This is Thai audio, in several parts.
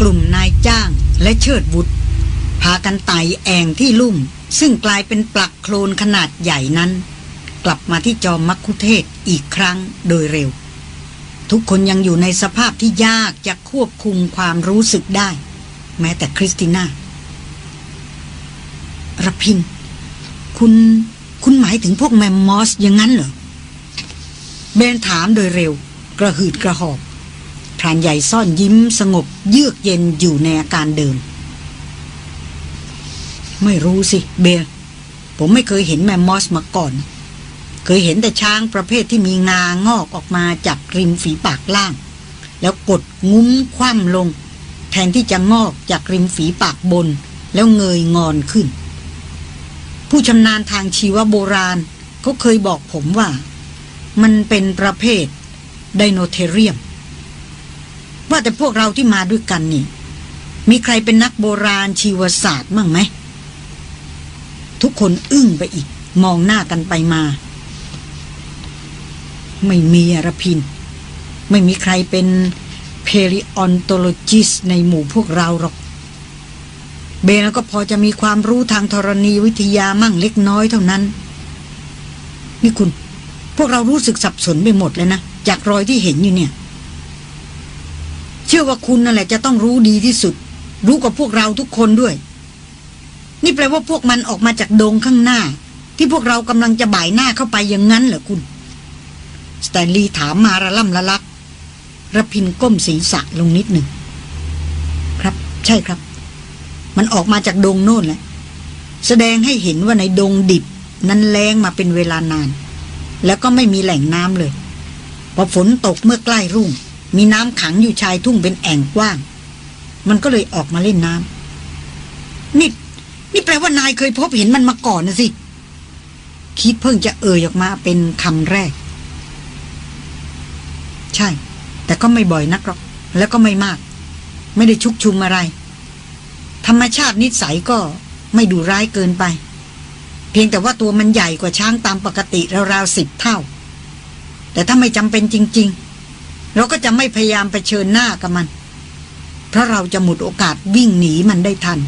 กลุ่มนายจ้างและเชิดบุตรพากันไต่แอ่งที่ลุ่ม ซึ่งกลายเป็นปลักโคลนขนาดใหญ่นั้น กลับมาที่จอมมักคุเทศอีกครั้งโดยเร็ว ทุกคนยังอยู่ในสภาพที่ยากจะควบคุมความรู้สึกได้ แม้แต่คริสติน่ารพิน คุณ คุณหมายถึงพวกแมมมอสอย่างนั้นเหรอเบนถามโดยเร็ว กระหืดกระหอบ พรานใหญ่ซ่อนยิ้มสงบเยือกเย็นอยู่ในอาการเดิม ไม่รู้สิเบลผมไม่เคยเห็นแมมมอสมาก่อน เคยเห็นแต่ช้างประเภทที่มีงางอกออกมาจากริมฝีปากล่าง แล้วกดงุ้มคว่ำลง แทนที่จะงอกจากริมฝีปากบน แล้วเงยงอนขึ้น ผู้ชำนาญทางชีวโบราณเขาเคยบอกผมว่า มันเป็นประเภท Deinotherium ว่าแต่พวกเราที่มาด้วยกันนี่ มีใครเป็นนักโบราณชีวศาสตร์มั่งไหม ทุกคนอึ้งไปอีก มองหน้ากันไปมา ไม่มีอรพิน ไม่มีใครเป็น paleontologist ในหมู่พวกเราหรอก เบนก็พอจะมีความรู้ทางธรณีวิทยามั่งเล็กน้อยเท่านั้น นี่คุณ พวกเรารู้สึกสับสนไปหมดเลยนะ จากรอยที่เห็นอยู่เนี่ย เชื่อว่าคุณนั่นแหละจะต้องรู้ดีที่สุด รู้กว่าพวกเราทุกคนด้วย นี่แปลว่าพวกมันออกมาจากโดงข้างหน้า ที่พวกเรากำลังจะบ่ายหน้าเข้าไปอย่างนั้นเหรอคุณสแตนลีย์ถามมาระล่ำละลักระพินก้มศีรษะลงนิดหนึ่ง ครับ ใช่ครับ มันออกมาจากดงโน่นแหละแสดงให้เห็นว่าในดงดิบ นั้นแรงมาเป็นเวลานาน แล้วก็ไม่มีแหล่งน้ำเลย พอฝนตกเมื่อใกล้รุ่ง มีน้ำขังอยู่ชายทุ่งเป็นแอ่งกว้าง มันก็เลยออกมาเล่นน้ำนี่นี่แปลว่านายเคยพบเห็นมันมาก่อนนะสิ คิดเพิ่งจะเอ่ยออกมาเป็นคำแรก ใช่ แต่ก็ไม่บ่อยนักหรอก แล้วก็ไม่มาก ไม่ได้ชุกชุมอะไร ธรรมชาตินิสัยก็ไม่ดูร้ายเกินไป เพียงแต่ว่าตัวมันใหญ่กว่าช้างตามปกติราวๆสิบเท่า แต่ถ้าไม่จำเป็นจริง ๆ เราก็จะไม่พยายามไปเชิญหน้ากับมัน เพราะเราจะหมดโอกาสวิ่งหนีมันได้ทัน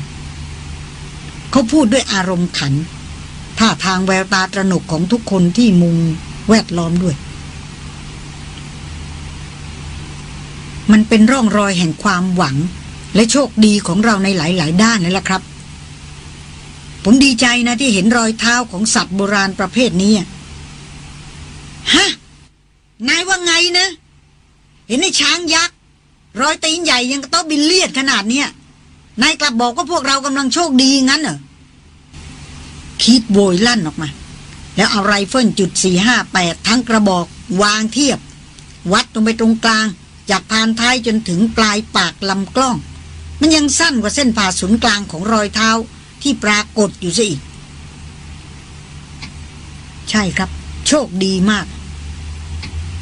เขาพูดด้วยอารมณ์ขัน ท่าทางแววตาตระหนกของทุกคนที่มุงแวดล้อมด้วย มันเป็นร่องรอยแห่งความหวัง และโชคดีของเราในหลาย ๆ ด้านนั่นแหละครับ ผมดีใจนะที่เห็นรอยเท้าของสัตว์โบราณประเภทนี้ฮะ นายว่าไงนะ เห็นไอ้ช้างยักษ์รอยตีนใหญ่ยังกระต๊ะบินเลียดขนาดเนี้ยนายกลับบอกว่าพวกเรากำลังโชคดีงั้นเหรอคีธโวยลั่นออกมา แล้วเอาไรเฟิลจุดสี่ห้าแปดทั้งกระบอกวางเทียบ วัดลงไปตรงกลาง จากพานท้ายจนถึงปลายปากลำกล้อง มันยังสั้นกว่าเส้นผ่าศูนย์กลางของรอยเท้าที่ปรากฏอยู่ซะอีก ใช่ครับ โชคดีมาก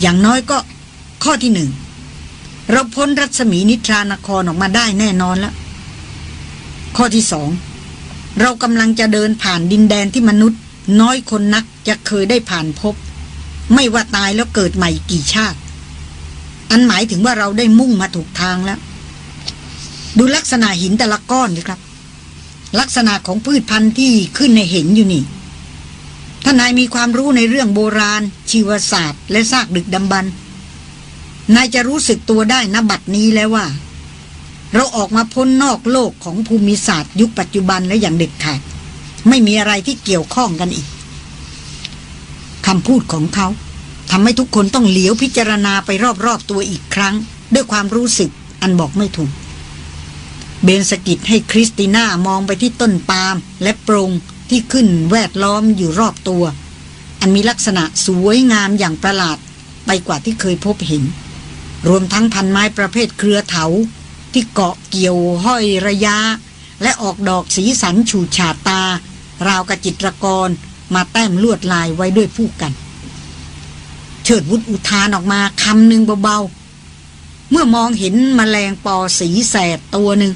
อย่างน้อยก็ ข้อที่หนึ่งเราพ้นรัศมีนิทรานครออกมาได้แน่นอนแล้ว ข้อที่สองเรากำลังจะเดินผ่านดินแดนที่มนุษย์ น้อยคนนักจะเคยได้ผ่านพบ ไม่ว่าตายแล้วเกิดใหม่กี่ชาติ อันหมายถึงว่าเราได้มุ่งมาถูกทางแล้ว ดูลักษณะหินแต่ละก้อนดิครับ ลักษณะของพืชพันธุ์ที่ขึ้นในเห็นอยู่นี่ถ้านายมีความรู้ในเรื่องโบราณ ชีวศาสตร์ และซากดึกดำบรรพ์ นายจะรู้สึกตัวได้นบัดนี้แล้วว่า เราออกมาพ้นนอกโลกของภูมิศาสตร์ ยุคปัจจุบันและอย่างเด็ดขาด ไม่มีอะไรที่เกี่ยวข้องกันอีกคำพูดของเขาทำให้ทุกคนต้องเหลียวพิจารณาไปรอบๆตัวอีกครั้ง ด้วยความรู้สึกอันบอกไม่ถูก เบนสกิดให้คริสติน่ามองไปที่ต้นปาล์มและโปรงที่ขึ้นแวดล้อมอยู่รอบตัว อันมีลักษณะสวยงามอย่างประหลาด ไปกว่าที่เคยพบเห็น รวมทั้งพันไม้ประเภทเครือเถา ที่เกาะเกี่ยวห้อยระยะ และออกดอกสีสันฉูดฉาดตา ราวกับจิตรกรมาแต้มลวดลายไว้ด้วยผู้กัน เชิดวุฒอุทานออกมาคำหนึ่งเบาๆ เมื่อมองเห็นมแมลงปอสีแสดตัวหนึ่ง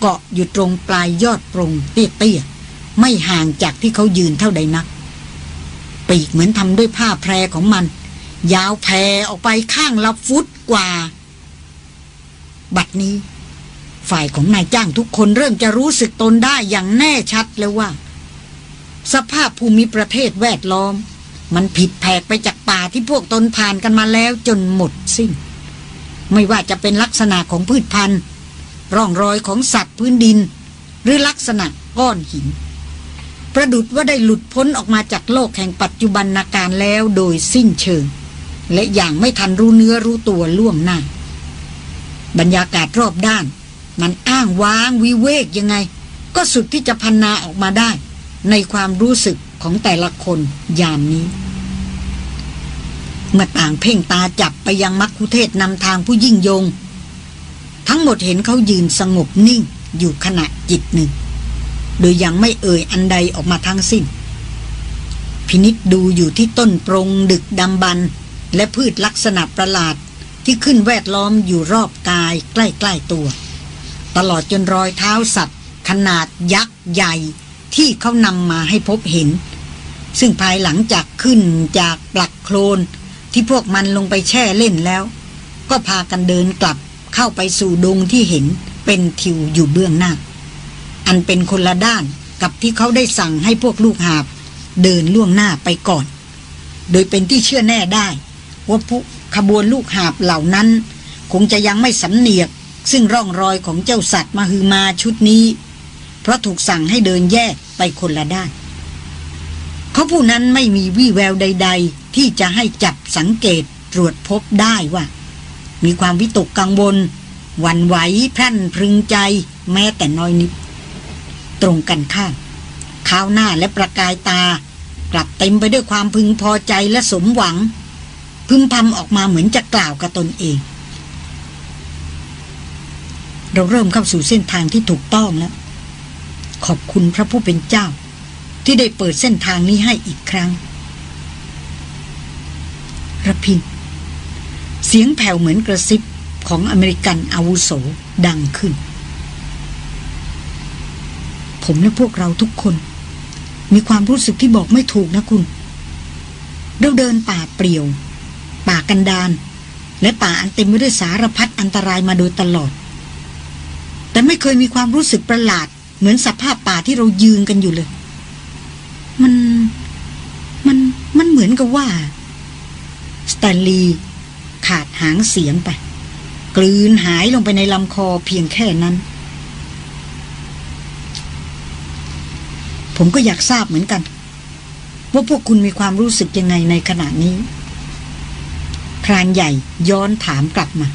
เกาะอยู่ตรงปลายยอดปรงเตี้ยๆ ไม่ห่างจากที่เขายืนเท่าใดนัก ปีกเหมือนทำด้วยผ้าแพรของมัน ยาวแพรออกไปข้างละฟุต กว่า บัดนี้ฝฝ่ายของนายจ้างทุกคนเริ่มจะรู้สึกตนได้อย่างแน่ชัดแล้วว่า สภาพภูมิประเทศแวดล้อม มันผิดแผกไปจากป่าที่พวกตนผ่านกันมาแล้วจนหมดสิ้น ไม่ว่าจะเป็นลักษณะของพืชพันธุ์ ร่องรอยของสัตว์พื้นดิน หรือลักษณะก้อนหินประดุดว่าได้หลุดพ้นออกมาจากโลกแห่งปัจจุบันนาการแล้วโดยสิ้นเชิง และอย่างไม่ทันรู้เนื้อรู้ตัวล่วงหน้า บรรยากาศรอบด้าน มันอ้างว้างวิเวกยังไง ก็สุดที่จะพันนาออกมาได้ ในความรู้สึกของแต่ละคนยามนี้ เมื่อต่างเพ่งตาจับไปยังมักคุเทศนำทางผู้ยิ่งยง ทั้งหมดเห็นเขายืนสงบนิ่งอยู่ขณะจิตหนึ่ง โดยยังไม่เอ่ยอันใดออกมาทั้งสิ้นพินิษดูอยู่ที่ต้นปรงดึกดำบรร และพืชลักษณะประหลาดที่ขึ้นแวดล้อมอยู่รอบกายใกล้ๆตัว ตลอดจนรอยเท้าสัตว์ ขนาดยักษ์ใหญ่ที่เขานำมาให้พบเห็น ซึ่งภายหลังจากขึ้นจากปลักโคลนที่พวกมันลงไปแช่เล่นแล้ว ก็พากันเดินกลับเข้าไปสู่ดงที่เห็นเป็นทิวอยู่เบื้องหน้า อันเป็นคนละด้านกับที่เขาได้สั่งให้พวกลูกหาบ เดินล่วงหน้าไปก่อน โดยเป็นที่เชื่อแน่ได้ ว่าผู้ขบวนลูกหาบเหล่านั้น คงจะยังไม่สำเนียก ซึ่งร่องรอยของเจ้าสัตว์มาฮือมาชุดนี้ เพราะถูกสั่งให้เดินแยกไปคนละด้านเขาผู้นั้นไม่มีวี่แววใด ๆ ที่จะให้จับสังเกตตรวจพบได้ว่า มีความวิตกกังวลหวั่นไหวพรั่นพรึงใจแม้แต่น้อยนิด ตรงกันข้ามข้าวหน้าและประกายตากลับเต็มไปด้วยความพึงพอใจและสมหวัง พึมพำออกมาเหมือนจะกล่าวกับตนเอง เราเริ่มเข้าสู่เส้นทางที่ถูกต้องแล้ว ขอบคุณพระผู้เป็นเจ้า ที่ได้เปิดเส้นทางนี้ให้อีกครั้งระพิน เสียงแผ่วเหมือนกระซิบของอเมริกันอาวุโสดังขึ้น ผมและพวกเราทุกคน มีความรู้สึกที่บอกไม่ถูกนะคุณเราเดินป่าเปลี่ยว ป่ากันดานและป่าอันเต็มไปด้วยสารพัดอันตรายมาโดยตลอด แต่ไม่เคยมีความรู้สึกประหลาด เหมือนสภาพป่าที่เรายืนกันอยู่เลย มันมันมันเหมือนกับว่า สแตนลีย์ขาดหางเสียงไป กลืนหายลงไปในลำคอเพียงแค่นั้น ผมก็อยากทราบเหมือนกัน ว่าพวกคุณมีความรู้สึกยังไงในขณะนี้ รานใหญ่ย้อนถามกลับมา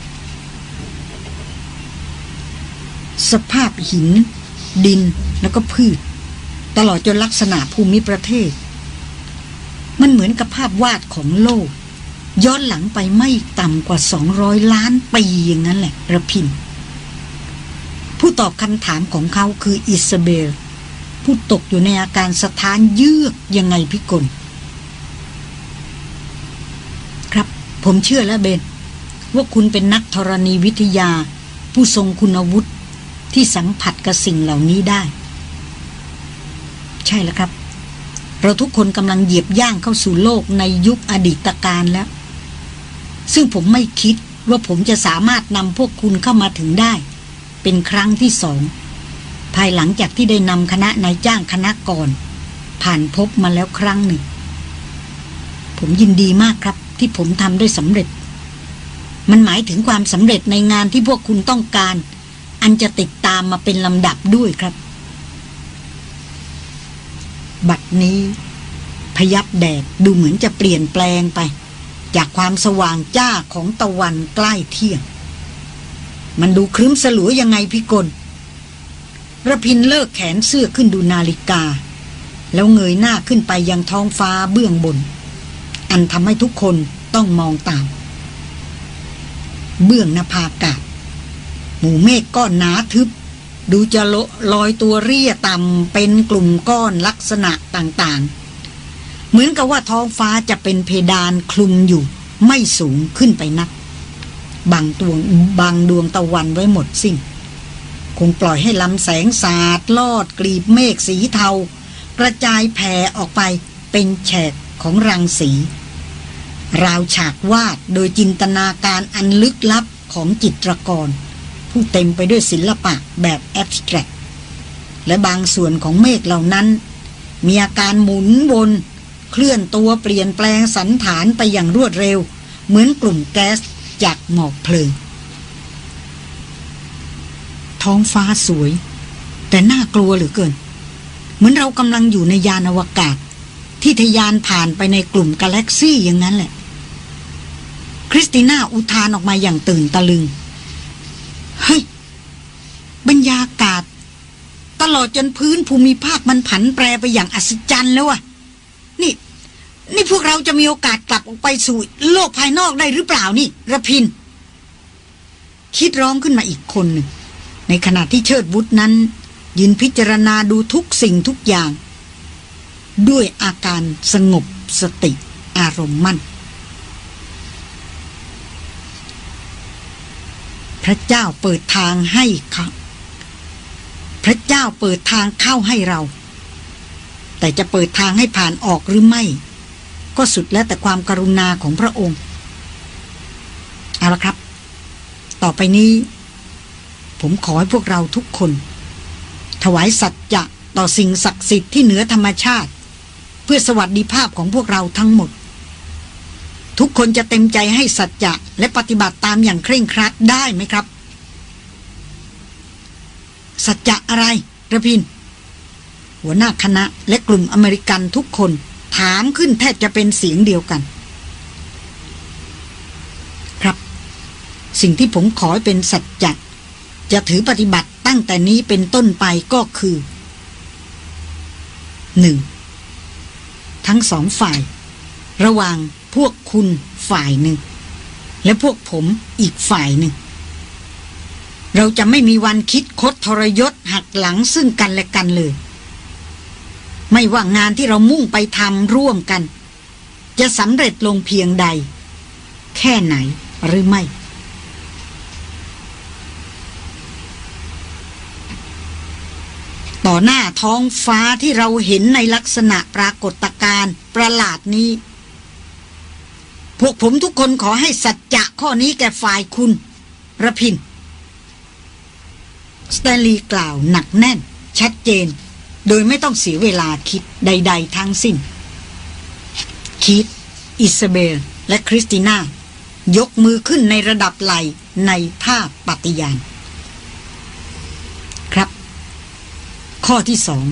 สภาพหิน ดินแล้วก็พืช ตลอดจนลักษณะภูมิประเทศ มันเหมือนกับภาพวาดของโลก ย้อนหลังไปไม่ต่ำกว่า 200 ล้านปีอย่างนั้นแหละระพิน ผู้ตอบคำถามของเขาคืออิซาเบลผู้ตกอยู่ในอาการสถานเยือกยังไงพิกล ครับ ผมเชื่อแล้วเบน ว่าคุณเป็นนักธรณีวิทยา ผู้ทรงคุณวุฒิที่สัมผัสกับสิ่งเหล่านี้ได้ ใช่แล้วครับ เราทุกคนกำลังเหยียบย่างเข้าสู่โลกในยุคอดีตการแล้ว ซึ่งผมไม่คิดว่าผมจะสามารถนำพวกคุณเข้ามาถึงได้ เป็นครั้งที่สอง ภายหลังจากที่ได้นำคณะนายจ้างคณะก่อน ผ่านพบมาแล้วครั้งหนึ่ง ผมยินดีมากครับ ที่ผมทำได้สำเร็จ มันหมายถึงความสำเร็จในงานที่พวกคุณต้องการ อันจะติดตามมาเป็นลำดับด้วยครับ บัดนี้ พยับแดดดูเหมือนจะเปลี่ยนแปลงไป จากความสว่างจ้าของตะวันใกล้เที่ยง มันดูครึ้มสลัวยังไงพี่กลระพินเลิกแขนเสื้อขึ้นดูนาฬิกา แล้วเงยหน้าขึ้นไปยังท้องฟ้าเบื้องบน อันทำให้ทุกคนต้องมองตาม เบื้องนภาอากาศ หมู่เมฆก้อนหนาทึบ ดูจะลอยตัวเรียต่ำเป็นกลุ่มก้อนลักษณะต่างๆ เหมือนกับว่าท้องฟ้าจะเป็นเพดานคลุมอยู่ ไม่สูงขึ้นไปนักบางดวงบางดวงตะวันไว้หมดสิ้นคงปล่อยให้ลำแสงสาดลอดกลีบเมฆสีเทา กระจายแผ่ออกไปเป็นแฉก ของรังสี ราวฉากวาดโดยจินตนาการอันลึกลับของจิตรกร ผู้เต็มไปด้วยศิลปะแบบแอบสแตรกและบางส่วนของเมฆเหล่านั้น มีอาการหมุนวนเคลื่อนตัวเปลี่ยนแปลงสันฐานไปอย่างรวดเร็ว เหมือนกลุ่มแก๊สจากหมอกเพลิง ท้องฟ้าสวย แต่น่ากลัวเหลือเกิน เหมือนเรากำลังอยู่ในยานอวกาศ ที่ทะยานผ่านไปในกลุ่มกาแล็กซี่อย่างนั้นแหละ คริสติน่าอุทานออกมาอย่างตื่นตะลึง เฮ้ย บรรยากาศ ตลอดจนพื้นภูมิภาคมันผันแปรไปอย่างอัศจรรย์แล้วอะนี่ นี่พวกเราจะมีโอกาสกลับออกไปสู่โลกภายนอกได้หรือเปล่านี่ระพิน คิดร้องขึ้นมาอีกคนหนึ่งในขณะที่เชิดบุตรนั้น ยืนพิจารณาดูทุกสิ่งทุกอย่าง ด้วยอาการสงบสติอารมณ์มั่น พระเจ้าเปิดทางให้ค่ะพระเจ้าเปิดทางเข้าให้เรา แต่จะเปิดทางให้ผ่านออกหรือไม่ ก็สุดแล้วแต่ความกรุณาของพระองค์ เอาละครับ ต่อไปนี้ ผมขอให้พวกเราทุกคน ถวายสัจจะต่อสิ่งศักดิ์สิทธิ์ที่เหนือธรรมชาติ เพื่อสวัสดิภาพของพวกเราทั้งหมด ทุกคนจะเต็มใจให้สัจจะและปฏิบัติตามอย่างเคร่งครัดได้ไหมครับ สัจจะอะไรระพิน หัวหน้าคณะและกลุ่มอเมริกันทุกคนถามขึ้นแทบจะเป็นเสียงเดียวกัน ครับ สิ่งที่ผมขอเป็นสัจจะจะถือปฏิบัติตั้งแต่นี้เป็นต้นไปก็คือหนึ่ง ทั้งสองฝ่าย ระหว่างพวกคุณฝ่ายหนึ่ง และพวกผมอีกฝ่ายหนึ่ง เราจะไม่มีวันคิดคดทรยศหักหลังซึ่งกันและกันเลย ไม่ว่างานที่เรามุ่งไปทำร่วมกัน จะสำเร็จลงเพียงใด แค่ไหนหรือไม่ ต่อหน้าท้องฟ้าที่เราเห็นในลักษณะปรากฏการณ์ประหลาดนี้ พวกผมทุกคนขอให้สัจจะข้อนี้แก่ฝ่ายคุณระพินสแตลีกล่าวหนักแน่น ชัดเจน โดยไม่ต้องเสียเวลาคิดใด ๆ ทั้งสิ้น คีธ อิซาเบล และคริสติน่ายกมือขึ้นในระดับไหล่ในท่าปฏิญาณ ครับ ข้อที่สอง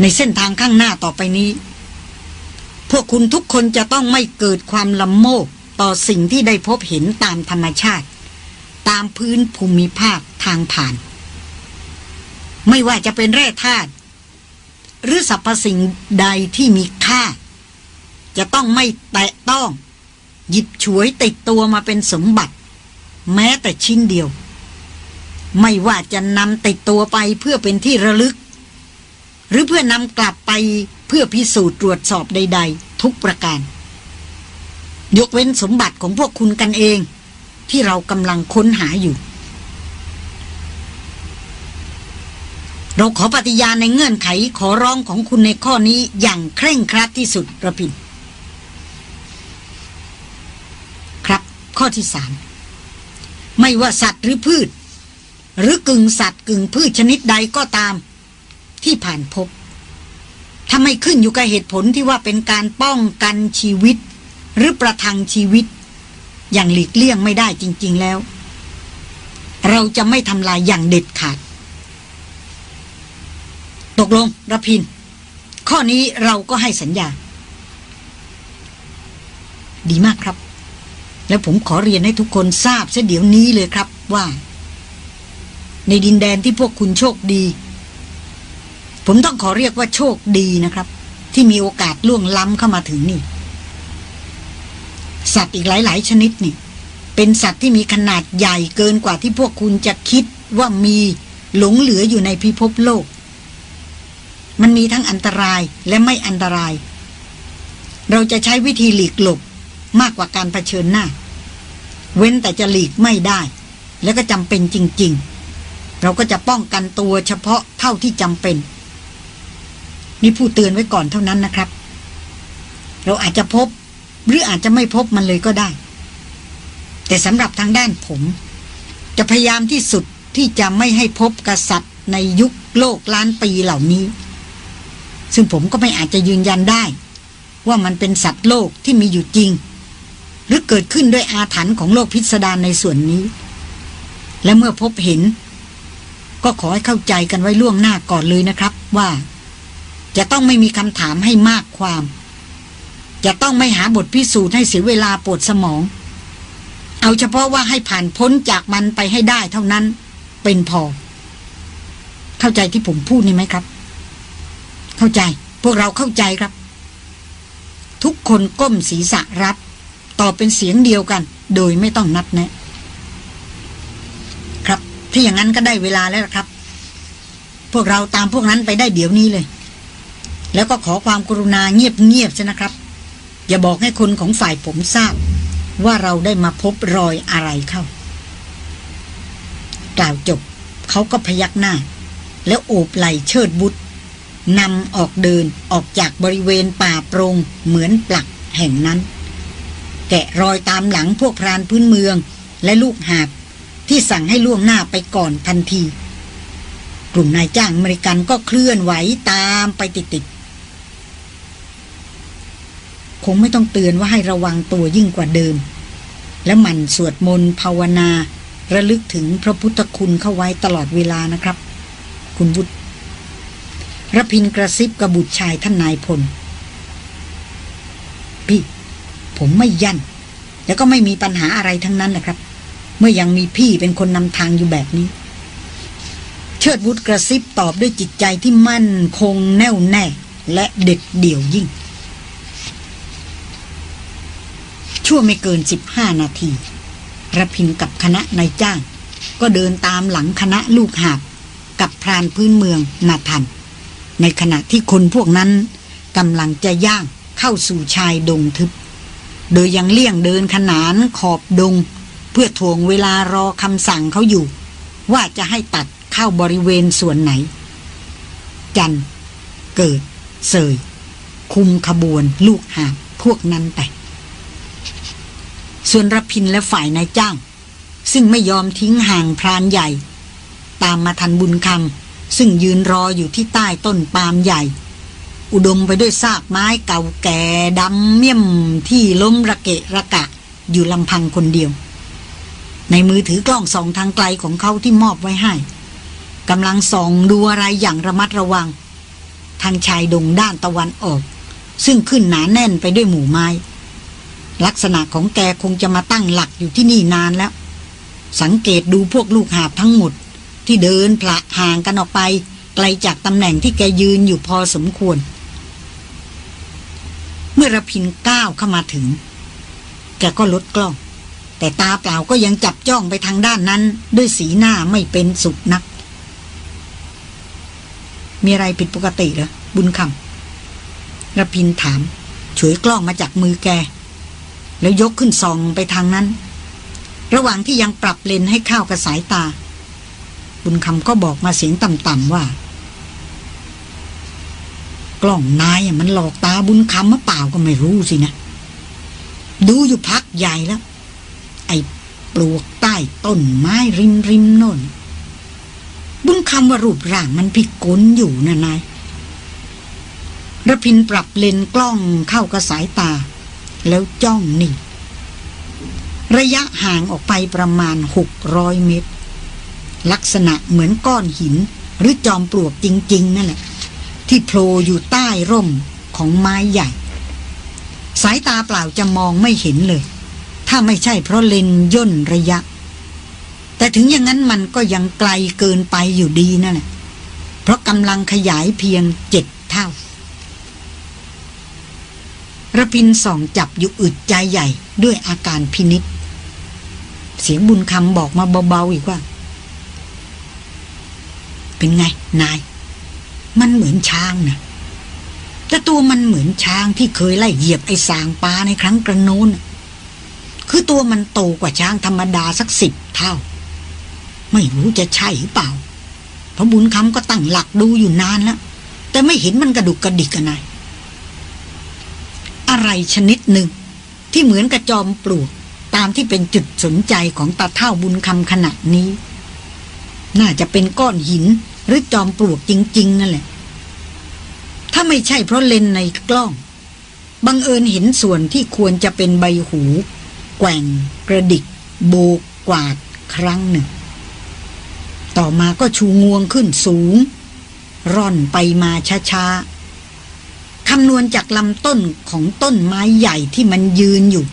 ในเส้นทางข้างหน้าต่อไปนี้ พวกคุณทุกคนจะต้องไม่เกิดความลำโมกต่อสิ่งที่ได้พบเห็นตามธรรมชาติ ตามพื้นภูมิภาคทางผ่าน ไม่ว่าจะเป็นแร่ธาตุหรือสรรพสิ่งใดที่มีค่า จะต้องไม่แตะต้อง หยิบฉวยติดตัวมาเป็นสมบัติ แม้แต่ชิ้นเดียว ไม่ว่าจะนำติดตัวไปเพื่อเป็นที่ระลึก หรือเพื่อนำกลับไปเพื่อพิสูจน์ตรวจสอบใด ๆ ทุกประการ ยกเว้นสมบัติของพวกคุณกันเอง ที่เรากำลังค้นหาอยู่ เราขอปฏิญาณในเงื่อนไขขอร้องของคุณในข้อนี้อย่างเคร่งครัดที่สุดระพินครับข้อที่สามไม่ว่าสัตว์หรือพืช หรือกึ่งสัตว์กึ่งพืชชนิดใดก็ตาม ที่ผ่านพบถ้าไม่ขึ้นอยู่กับเหตุผลที่ว่าเป็นการป้องกันชีวิต หรือประทังชีวิต อย่างหลีกเลี่ยงไม่ได้จริง ๆแล้ว เราจะไม่ทำลายอย่างเด็ดขาด ตกลงระพิน ข้อนี้เราก็ให้สัญญา ดีมากครับ แล้วผมขอเรียนให้ทุกคนทราบเสียเดี๋ยวนี้เลยครับว่า ในดินแดนที่พวกคุณโชคดี ผมต้องขอเรียกว่าโชคดีนะครับ ที่มีโอกาสล่วงล้ำเข้ามาถึงนี่ สัตว์อีกหลาย ๆ ชนิดนี่ เป็นสัตว์ที่มีขนาดใหญ่เกินกว่าที่พวกคุณจะคิดว่ามีหลงเหลืออยู่ในพิภพโลก มันมีทั้งอันตรายและไม่อันตราย เราจะใช้วิธีหลีกหลบมากกว่าการรเผชิญหน้า เว้นแต่จะหลีกไม่ได้ แล้วก็จำเป็นจริง ๆ เราก็จะป้องกันตัวเฉพาะเท่าที่จำเป็น นี่ผู้เตือนไว้ก่อนเท่านั้นนะครับ เราอาจจะพบ หรืออาจจะไม่พบมันเลยก็ได้ แต่สำหรับทางด้านผม จะพยายามที่สุดที่จะไม่ให้พบกษัตริย์ในยุคโลกล้านปีเหล่านี้ ซึ่งผมก็ไม่อาจจะยืนยันได้ ว่ามันเป็นสัตว์โลกที่มีอยู่จริง หรือเกิดขึ้นด้วยอาถรรพ์ของโลกพิสดารในส่วนนี้ และเมื่อพบเห็น ก็ขอให้เข้าใจกันไว้ล่วงหน้าก่อนเลยนะครับว่า จะต้องไม่มีคำถามให้มากความ จะต้องไม่หาบทพิสูจน์ให้เสียเวลาปวดสมอง เอาเฉพาะว่าให้ผ่านพ้นจากมันไปให้ได้เท่านั้น เป็นพอ เข้าใจที่ผมพูดนี่ไหมครับ เข้าใจ พวกเราเข้าใจครับ ทุกคนก้มศีรษะรับ ตอบเป็นเสียงเดียวกัน โดยไม่ต้องนัดแนะ ถ้าอย่างนั้นก็ได้เวลาแล้วครับ พวกเราตามพวกนั้นไปได้เดี๋ยวนี้เลย แล้วก็ขอความกรุณาเงียบๆซะนะครับ อย่าบอกให้คนของฝ่ายผมทราบ ว่าเราได้มาพบรอยอะไรเข้า กล่าวจบเขาก็พยักหน้า แล้วโอบไหลเชิดบุตรนำออกเดินออกจากบริเวณป่าโปรงเหมือนปลักแห่งนั้น แกะรอยตามหลังพวกพรานพื้นเมืองและลูกหาบ ที่สั่งให้ล่วงหน้าไปก่อนทันที กลุ่มนายจ้างอเมริกันก็เคลื่อนไหวตามไปติดๆคงไม่ต้องเตือนว่าให้ระวังตัวยิ่งกว่าเดิม และมันสวดมนต์ภาวนา ระลึกถึงพระพุทธคุณเข้าไว้ตลอดเวลานะครับ คุณวุฒิรพินกระซิบกระบุตรชายท่านนายพลพี่ ผมไม่ยันแล้วก็ไม่มีปัญหาอะไรทั้งนั้นนะครับ เมื่อยังมีพี่เป็นคนนำทางอยู่แบบนี้ เชิดวุฒกระซิบตอบด้วยจิตใจที่มั่นคงแน่วแน่ และเด็ดเดี่ยวยิ่ง ชั่วไม่เกินสิบห้านาทีระพินกับคณะนายจ้าง ก็เดินตามหลังคณะลูกหาบกับพรานพื้นเมืองมาทัน ในขณะที่คนพวกนั้นกำลังจะย่างเข้าสู่ชายดงทึบ โดยยังเลี่ยงเดินขนานขอบดง เพื่อทวงเวลารอคำสั่งเขาอยู่ ว่าจะให้ตัดเข้าบริเวณส่วนไหน จัน เกิด เสย คุมขบวนลูกหาพวกนั้นไป ส่วนรพินและฝ่ายนายจ้าง ซึ่งไม่ยอมทิ้งห่างพรานใหญ่ ตามมาทันบุญคำซึ่งยืนรออยู่ที่ใต้ต้นปาล์มใหญ่ อุดมไปด้วยซากไม้เก่าแก่ดำเมี่ยมที่ล้มระเกะระกะอยู่ลำพังคนเดียว ในมือถือกล้องส่องทางไกลของเขาที่มอบไว้ให้กำลังส่องดูอะไรอย่างระมัดระวัง ทางชายดงด้านตะวันออก ซึ่งขึ้นหนาแน่นไปด้วยหมู่ไม้ ลักษณะของแกคงจะมาตั้งหลักอยู่ที่นี่นานแล้ว สังเกตดูพวกลูกหาบทั้งหมด ที่เดินพละห่างกันออกไป ไกลจากตำแหน่งที่แกยืนอยู่พอสมควร เมื่อระพินก้าวเข้ามาถึง แกก็ลดกล้อง แต่ตาเปล่าก็ยังจับจ้องไปทางด้านนั้น ด้วยสีหน้าไม่เป็นสุขนัก มีอะไรผิดปกติเหรอ บุญคำระพินถามฉวยกล้องมาจากมือแก แล้วยกขึ้นส่องไปทางนั้น ระหว่างที่ยังปรับเลนให้เข้ากับสายตา บุญคำก็บอกมาเสียงต่ำๆว่า กล้องนายมันหลอกตาบุญคำมาเปล่าก็ไม่รู้สินะ ดูอยู่พักใหญ่แล้ว ไอ้ปลวกใต้ต้นไม้ริมริมโน่นบุญคำว่ารูปร่างมันพิกลอยู่นะนายระพินปรับเลนกล้องเข้ากับสายตา แล้วจ้องนิ่งระยะห่างออกไปประมาณหกร้อยเมตร ลักษณะเหมือนก้อนหิน หรือจอมปลวกจริง ๆ นั่นแหละ ที่โผล่อยู่ใต้ร่มของไม้ใหญ่ สายตาเปล่าจะมองไม่เห็นเลย ถ้าไม่ใช่เพราะเลนย่นระยะ แต่ถึงอย่างนั้นมันก็ยังไกลเกินไปอยู่ดีนั่นแหละเพราะกำลังขยายเพียงเจ็ดเท่าระพินส่องจับอยู่อึดใจใหญ่ด้วยอาการพินิษเสียงบุญคำบอกมาเบาๆอีกว่า เป็นไง นาย มันเหมือนช้างนะแต่ตัวมันเหมือนช้างที่เคยไล่เหยียบไอ้สางปลาในครั้งกระโน้น คือตัวมันโตกว่าช้างธรรมดาสักสิบเท่า ไม่รู้จะใช่หรือเปล่า พระบุญคำก็ตั้งหลักดูอยู่นานแล้ว แต่ไม่เห็นมันกระดุกกระดิกกันนายอะไรชนิดหนึ่ง ที่เหมือนกระจอมปลวกตามที่เป็นจุดสนใจของตาเท่าบุญคำขณะนี้ น่าจะเป็นก้อนหินหรือจอมปลวกจริง ๆ นั่นแหละ ถ้าไม่ใช่เพราะเลนในกล้อง บังเอิญเห็นส่วนที่ควรจะเป็นใบหู แกว่ง กระดิก โบกกวาดครั้งหนึ่ง ต่อมาก็ชูงวงขึ้นสูง ร่อนไปมาช้าๆคำนวณจากลำต้นของต้นไม้ใหญ่ที่มันยืนอยู่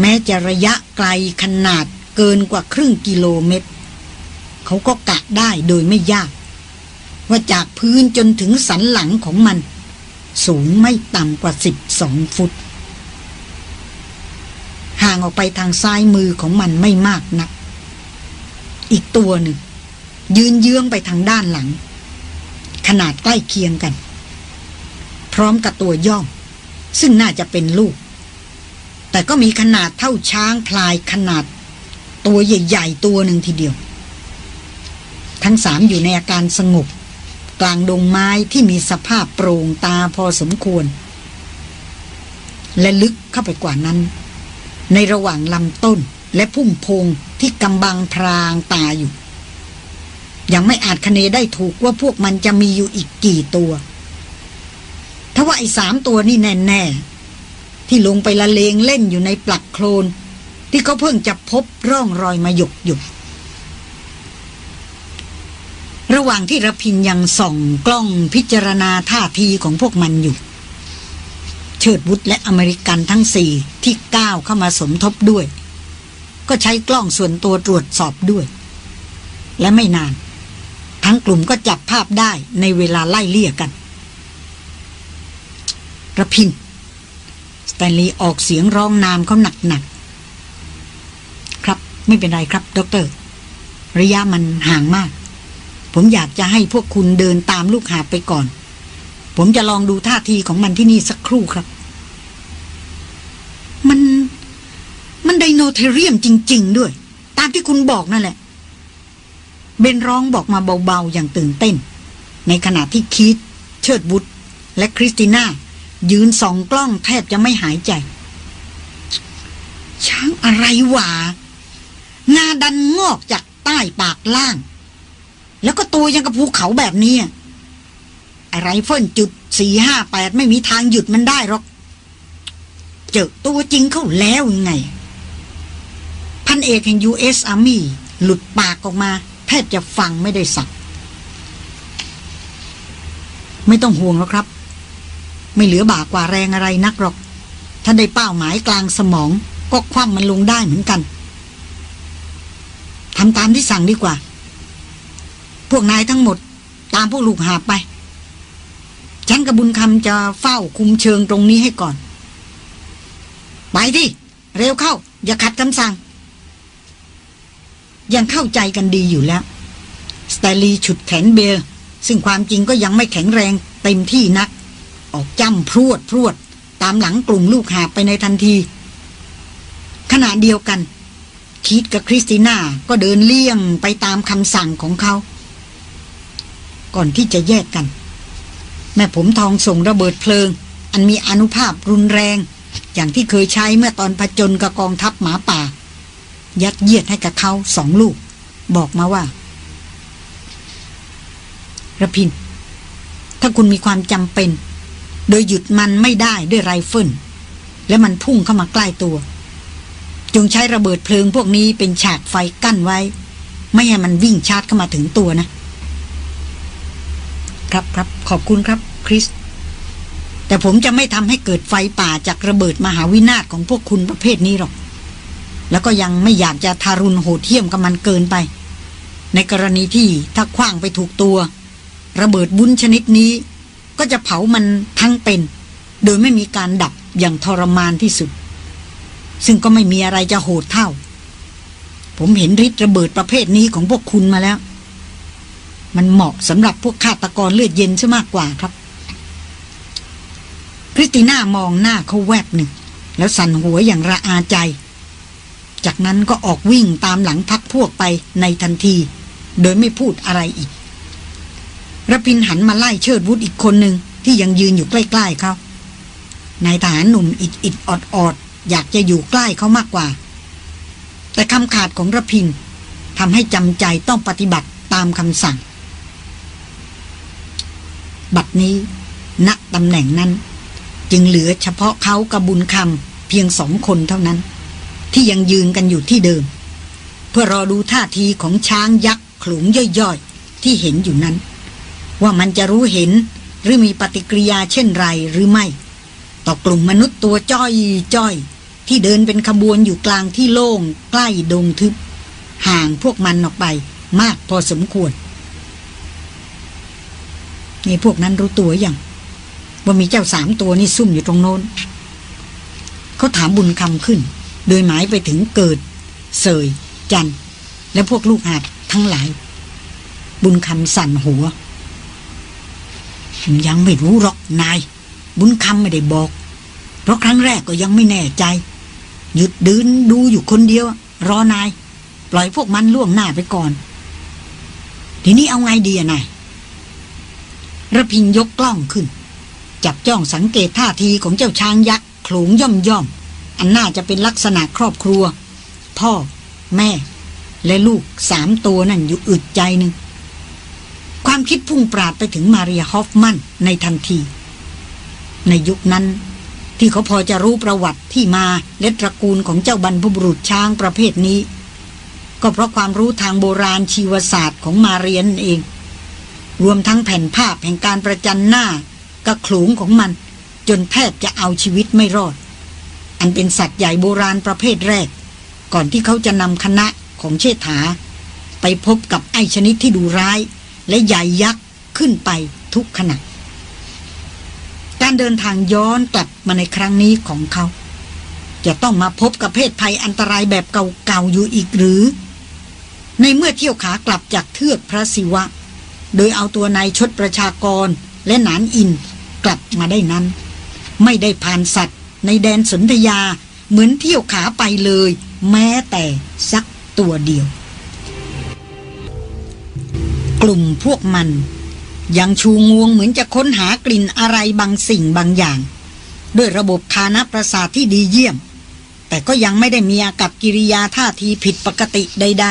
แม้จะระยะไกลขนาดเกินกว่าครึ่งกิโลเมตร เขาก็กะได้โดยไม่ยาก ว่าจากพื้นจนถึงสันหลังของมัน สูงไม่ต่ำกว่าสิบสองฟุต ห่างออกไปทางซ้ายมือของมันไม่มากนัก อีกตัวหนึ่ง ยืนเยื้องไปทางด้านหลัง ขนาดใกล้เคียงกัน พร้อมกับตัวย่อม ซึ่งน่าจะเป็นลูก แต่ก็มีขนาดเท่าช้างพลายขนาด ตัวใหญ่ๆตัวหนึ่งทีเดียว ทั้งสามอยู่ในอาการสงบกลางดงไม้ที่มีสภาพโปร่งตาพอสมควร และลึกเข้าไปกว่านั้น ในระหว่างลำต้นและพุ่มพงที่กำบังพรางตาอยู่ ยังไม่อาจคเนได้ถูกว่าพวกมันจะมีอยู่อีกกี่ตัว ถ้าว่าไอ้สามตัวนี่แน่ๆ ที่ลงไปละเลงเล่นอยู่ในปลักโคลน ที่เขาเพิ่งจะพบร่องรอยมาหยกหยุกระหว่างที่ระพินยังส่องกล้องพิจารณาท่าทีของพวกมันอยู่ เชิดวุฒและอเมริกันทั้งสี่ที่ก้าวเข้ามาสมทบด้วย ก็ใช้กล้องส่วนตัวตรวจสอบด้วย และไม่นาน ทั้งกลุ่มก็จับภาพได้ในเวลาไล่เลี่ยกันรพินทร์ สแตนลีย์ออกเสียงร้องนามเขาหนักๆ ครับไม่เป็นไรครับด็อกเตอร์ ระยะมันห่างมาก ผมอยากจะให้พวกคุณเดินตามลูกหาบไปก่อน ผมจะลองดูท่าทีของมันที่นี่สักครู่ครับ มัน มัน Deinotherium จริง ๆ ด้วย ตามที่คุณบอกนั่นแหละ เบนร้องบอกมาเบา ๆ อย่างตื่นเต้น ในขณะที่คีธ เชิดวุฒและคริสติน่า ยืนส่องกล้องแทบจะไม่หายใจ ช้างอะไรวะงาดันงอกจากใต้ปากล่าง แล้วก็ตัวยังกับภูเขาแบบนี้ไอ้ไรเฟิลจุดสี่ห้าแปดไม่มีทางหยุดมันได้หรอก เจอตัวจริงเขาแล้วยังไง พันเอกแห่ง U.S. Army หลุดปากออกมา แทบจะฟังไม่ได้ศัพท์ไม่ต้องห่วงแล้วครับ ไม่เหลือบากกว่าแรงอะไรนักหรอก ถ้าได้เป้าหมายกลางสมอง ก็คว่ำมันลงได้เหมือนกันทำตามที่สั่งดีกว่า พวกนายทั้งหมด ตามพวกลูกหาไป ฉันกับบุญคำจะเฝ้าคุมเชิงตรงนี้ให้ก่อน ไปดิ เร็วเข้า อย่าขัดคำสั่ง ยังเข้าใจกันดีอยู่แล้วสไตลีฉุดแขนเบลซึ่งความจริงก็ยังไม่แข็งแรงเต็มที่นัก ออกจ้ำพรวดพรวด ตามหลังกลุ่มลูกหาไปในทันที ขณะเดียวกัน คิดกับคริสติน่าก็เดินเลี่ยงไปตามคำสั่งของเขา ก่อนที่จะแยกกัน แม่ผมทองส่งระเบิดเพลิง อันมีอนุภาพรุนแรง อย่างที่เคยใช้เมื่อตอนผจญกับกองทัพหมาป่า ยัดเยียดให้กับเขาสองลูก บอกมาว่าระพิน ถ้าคุณมีความจำเป็น โดยหยุดมันไม่ได้ด้วยไรเฟิลและมันพุ่งเข้ามาใกล้ตัว จงใช้ระเบิดเพลิงพวกนี้เป็นฉากไฟกั้นไว้ ไม่ให้มันวิ่งชาร์จเข้ามาถึงตัวนะ ครับครับขอบคุณครับ คริส แต่ผมจะไม่ทำให้เกิดไฟป่าจากระเบิดมหาวินาศของพวกคุณประเภทนี้หรอก แล้วก็ยังไม่อยากจะทารุณโหดเหี้ยมกับมันเกินไป ในกรณีที่ถ้าคว้างไปถูกตัว ระเบิดบุ้นชนิดนี้ ก็จะเผามันทั้งเป็น โดยไม่มีการดับอย่างทรมานที่สุด ซึ่งก็ไม่มีอะไรจะโหดเท่า ผมเห็นฤทธิ์ระเบิดประเภทนี้ของพวกคุณมาแล้ว มันเหมาะสำหรับพวกฆาตกรเลือดเย็นซะมากกว่าครับ คริสติน่ามองหน้าเขาแวบหนึ่ง แล้วสั่นหัวอย่างระอาใจ จากนั้นก็ออกวิ่งตามหลังพักพวกไปในทันที โดยไม่พูดอะไรอีกระพินหันมาไล่เชิดวุฒอีกคนหนึ่งที่ยังยืนอยู่ใกล้ๆเขานายทหารหนุ่มอิดอิดออดออดอยากจะอยู่ใกล้เขามากกว่า แต่คำขาดของระพินทำให้จำใจต้องปฏิบัติตามคำสั่ง บัดนี้ณตำแหน่งนั้น จึงเหลือเฉพาะเขากับบุญคำเพียงสองคนเท่านั้น ที่ยังยืนกันอยู่ที่เดิม เพื่อรอดูท่าทีของช้างยักษ์ขลุงย่อยๆ ที่เห็นอยู่นั้น ว่ามันจะรู้เห็นหรือมีปฏิกิริยาเช่นไรหรือไม่ ต่อกลุ่มมนุษย์ตัวจ้อยจ้อยที่เดินเป็นขบวนอยู่กลางที่โล่งใกล้ดงทึบ ห่างพวกมันออกไปมากพอสมควรนี่พวกนั้นรู้ตัวอย่าง ว่ามีเจ้าสามตัวนี่ซุ่มอยู่ตรงโน้น เขาถามบุญคำขึ้น โดยหมายไปถึงเกิด เสย จัน และพวกลูกหาดทั้งหลาย บุญคำสั่นหัว ยังไม่รู้หรอกนาย บุญคำไม่ได้บอก เพราะครั้งแรกก็ยังไม่แน่ใจ หยุดดืนดูอยู่คนเดียว รอนาย ปล่อยพวกมันล่วงหน้าไปก่อน ทีนี้เอาไงดีอะนายระพินยกกล้องขึ้น จับจ้องสังเกตท่าทีของเจ้าช้างยักษ์โขลงย่อมย่อม อันน่าจะเป็นลักษณะครอบครัว พ่อ แม่ และลูกสามตัวนั่นอยู่อึดใจหนึ่ง ความคิดพุ่งปราดไปถึงมาเรียฮอฟมันในทันที ในยุคนั้นที่เขาพอจะรู้ประวัติที่มาและตระกูลของเจ้าบรรพบุรุษช้างประเภทนี้ ก็เพราะความรู้ทางโบราณชีวศาสตร์ของมาเรียนเอง รวมทั้งแผ่นภาพแห่งการประจันหน้า กับขลุงของมัน จนแทบจะเอาชีวิตไม่รอด อันเป็นสัตว์ใหญ่โบราณประเภทแรก ก่อนที่เขาจะนำคณะของเชษฐา ไปพบกับไอชนิดที่ดูร้าย และใหญ่ยักษ์ขึ้นไปทุกขณะการเดินทางย้อนกลับมาในครั้งนี้ของเขา จะต้องมาพบกับเพศภัยอันตรายแบบเก่าๆอยู่อีกหรือ ในเมื่อเที่ยวขากลับจากเทือกพระศิวะ โดยเอาตัวนายชดประชากรและหนานอิน กลับมาได้นั้น ไม่ได้ผ่านสัตว์ ในแดนสนธยาเหมือนเที่ยวขาไปเลย แม้แต่สักตัวเดียว กลุ่มพวกมัน ยังชูงวงเหมือนจะค้นหากลิ่นอะไรบางสิ่งบางอย่าง ด้วยระบบคานาประสาทที่ดีเยี่ยม แต่ก็ยังไม่ได้มีอากับกิริยาท่าทีผิดปกติใด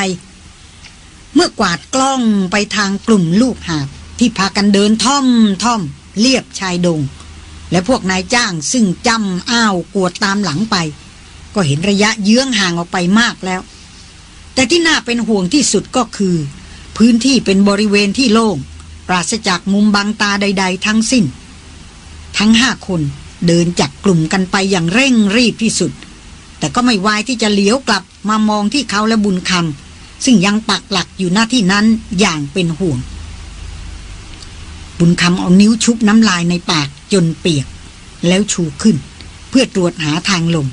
ๆ เมื่อกวาดกล้องไปทางกลุ่มลูกหาบที่พากันเดินท่อมท่อม เลียบชายดง และพวกนายจ้างซึ่งจำอ้าวกวดตามหลังไป ก็เห็นระยะเยื้องห่างออกไปมากแล้ว แต่ที่น่าเป็นห่วงที่สุดก็คือ พื้นที่เป็นบริเวณที่โล่ง ปราศจากมุมบังตาใด ๆ ทั้งสิ้น ทั้งห้าคนเดินจากกลุ่มกันไปอย่างเร่งรีบที่สุด แต่ก็ไม่วายที่จะเลี้ยวกลับมามองที่เขาและบุญคำซึ่งยังปักหลักอยู่หน้าที่นั้นอย่างเป็นห่วง บุญคำเอานิ้วชุบน้ำลายในปากจนเปียก แล้วชูขึ้น เพื่อตรวจหาทางลง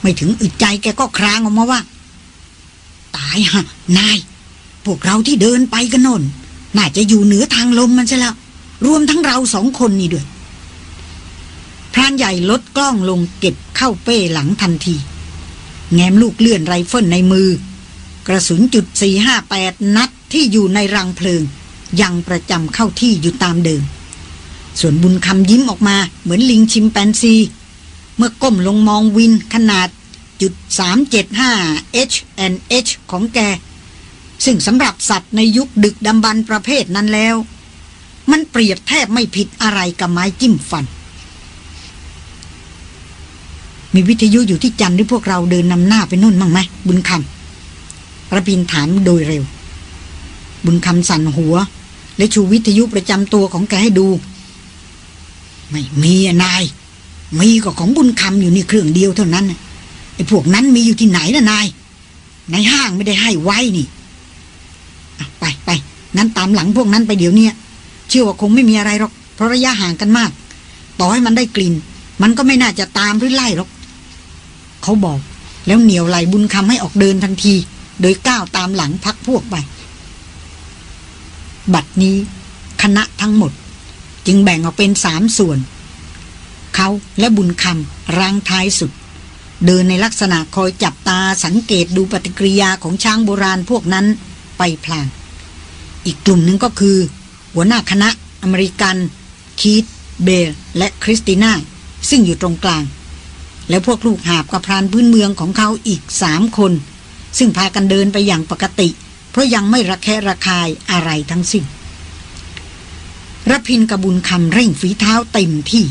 ไม่ถึงอึดใจแกก็ครางออกมาว่า ตายห่ะ นาย พวกเราที่เดินไปกันนั่น่าจะอยู่เหนือทางลมมันใช่แล้ว รวมทั้งเราสองคนนี่ด้วยพรานใหญ่ลดกล้องลงเก็บเข้าเป้หลังทันที แง้มลูกเลื่อนไรเฟิลในมือ กระสุนจุด458นัดที่อยู่ในรังเพลิง ยังประจำเข้าที่อยู่ตามเดิม ส่วนบุญคำยิ้มออกมาเหมือนลิงชิมแปนซี เมื่อก้มลงมองวินขนาดจุด 375 H&H ของแก ซึ่งสำหรับสัตว์ในยุคดึกดำบรรประเภทนั้นแล้ว มันเปรียบแทบไม่ผิดอะไรกับไม้จิ้มฟัน มีวิทยุอยู่ที่จันทร์ที่พวกเราเดินนำหน้าไปนู่นมั้งไหมบุญคำระพินถามโดยเร็ว บุญคำสั่นหัว และชูวิทยุประจำตัวของแกให้ดู ไม่มีนาย มีก็ของบุญคำอยู่ในเครื่องเดียวเท่านั้นไอ้พวกนั้นมีอยู่ที่ไหนนะนายในห้างไม่ได้ให้ไว้นี่ไปไปงั้นตามหลังพวกนั้นไปเดี๋ยวนี้เชื่อว่าคงไม่มีอะไรหรอกเพราะระยะห่างกันมาก ต่อให้มันได้กลิ่น มันก็ไม่น่าจะตามหรือไล่หรอกเขาบอก แล้วเหนียวไหลบุญคำให้ออกเดินทันที โดยก้าวตามหลังพักพวกไป บัดนี้คณะทั้งหมด จึงแบ่งออกเป็นสามส่วน เขาและบุญคำรั้งท้ายสุด เดินในลักษณะคอยจับตาสังเกตดูปฏิกิริยาของช้างโบราณพวกนั้นไปพลาง อีกกลุ่มหนึ่งก็คือ หัวหน้าคณะอเมริกัน คีธ เบลและคริสติน่า ซึ่งอยู่ตรงกลาง แล้วพวกลูกหาบกับพรานพื้นเมืองของเขาอีกสามคน ซึ่งพากันเดินไปอย่างปกติ เพราะยังไม่ระแคะระคายอะไรทั้งสิ้นรพินกระบุญคำเร่งฝีเท้าเต็มที่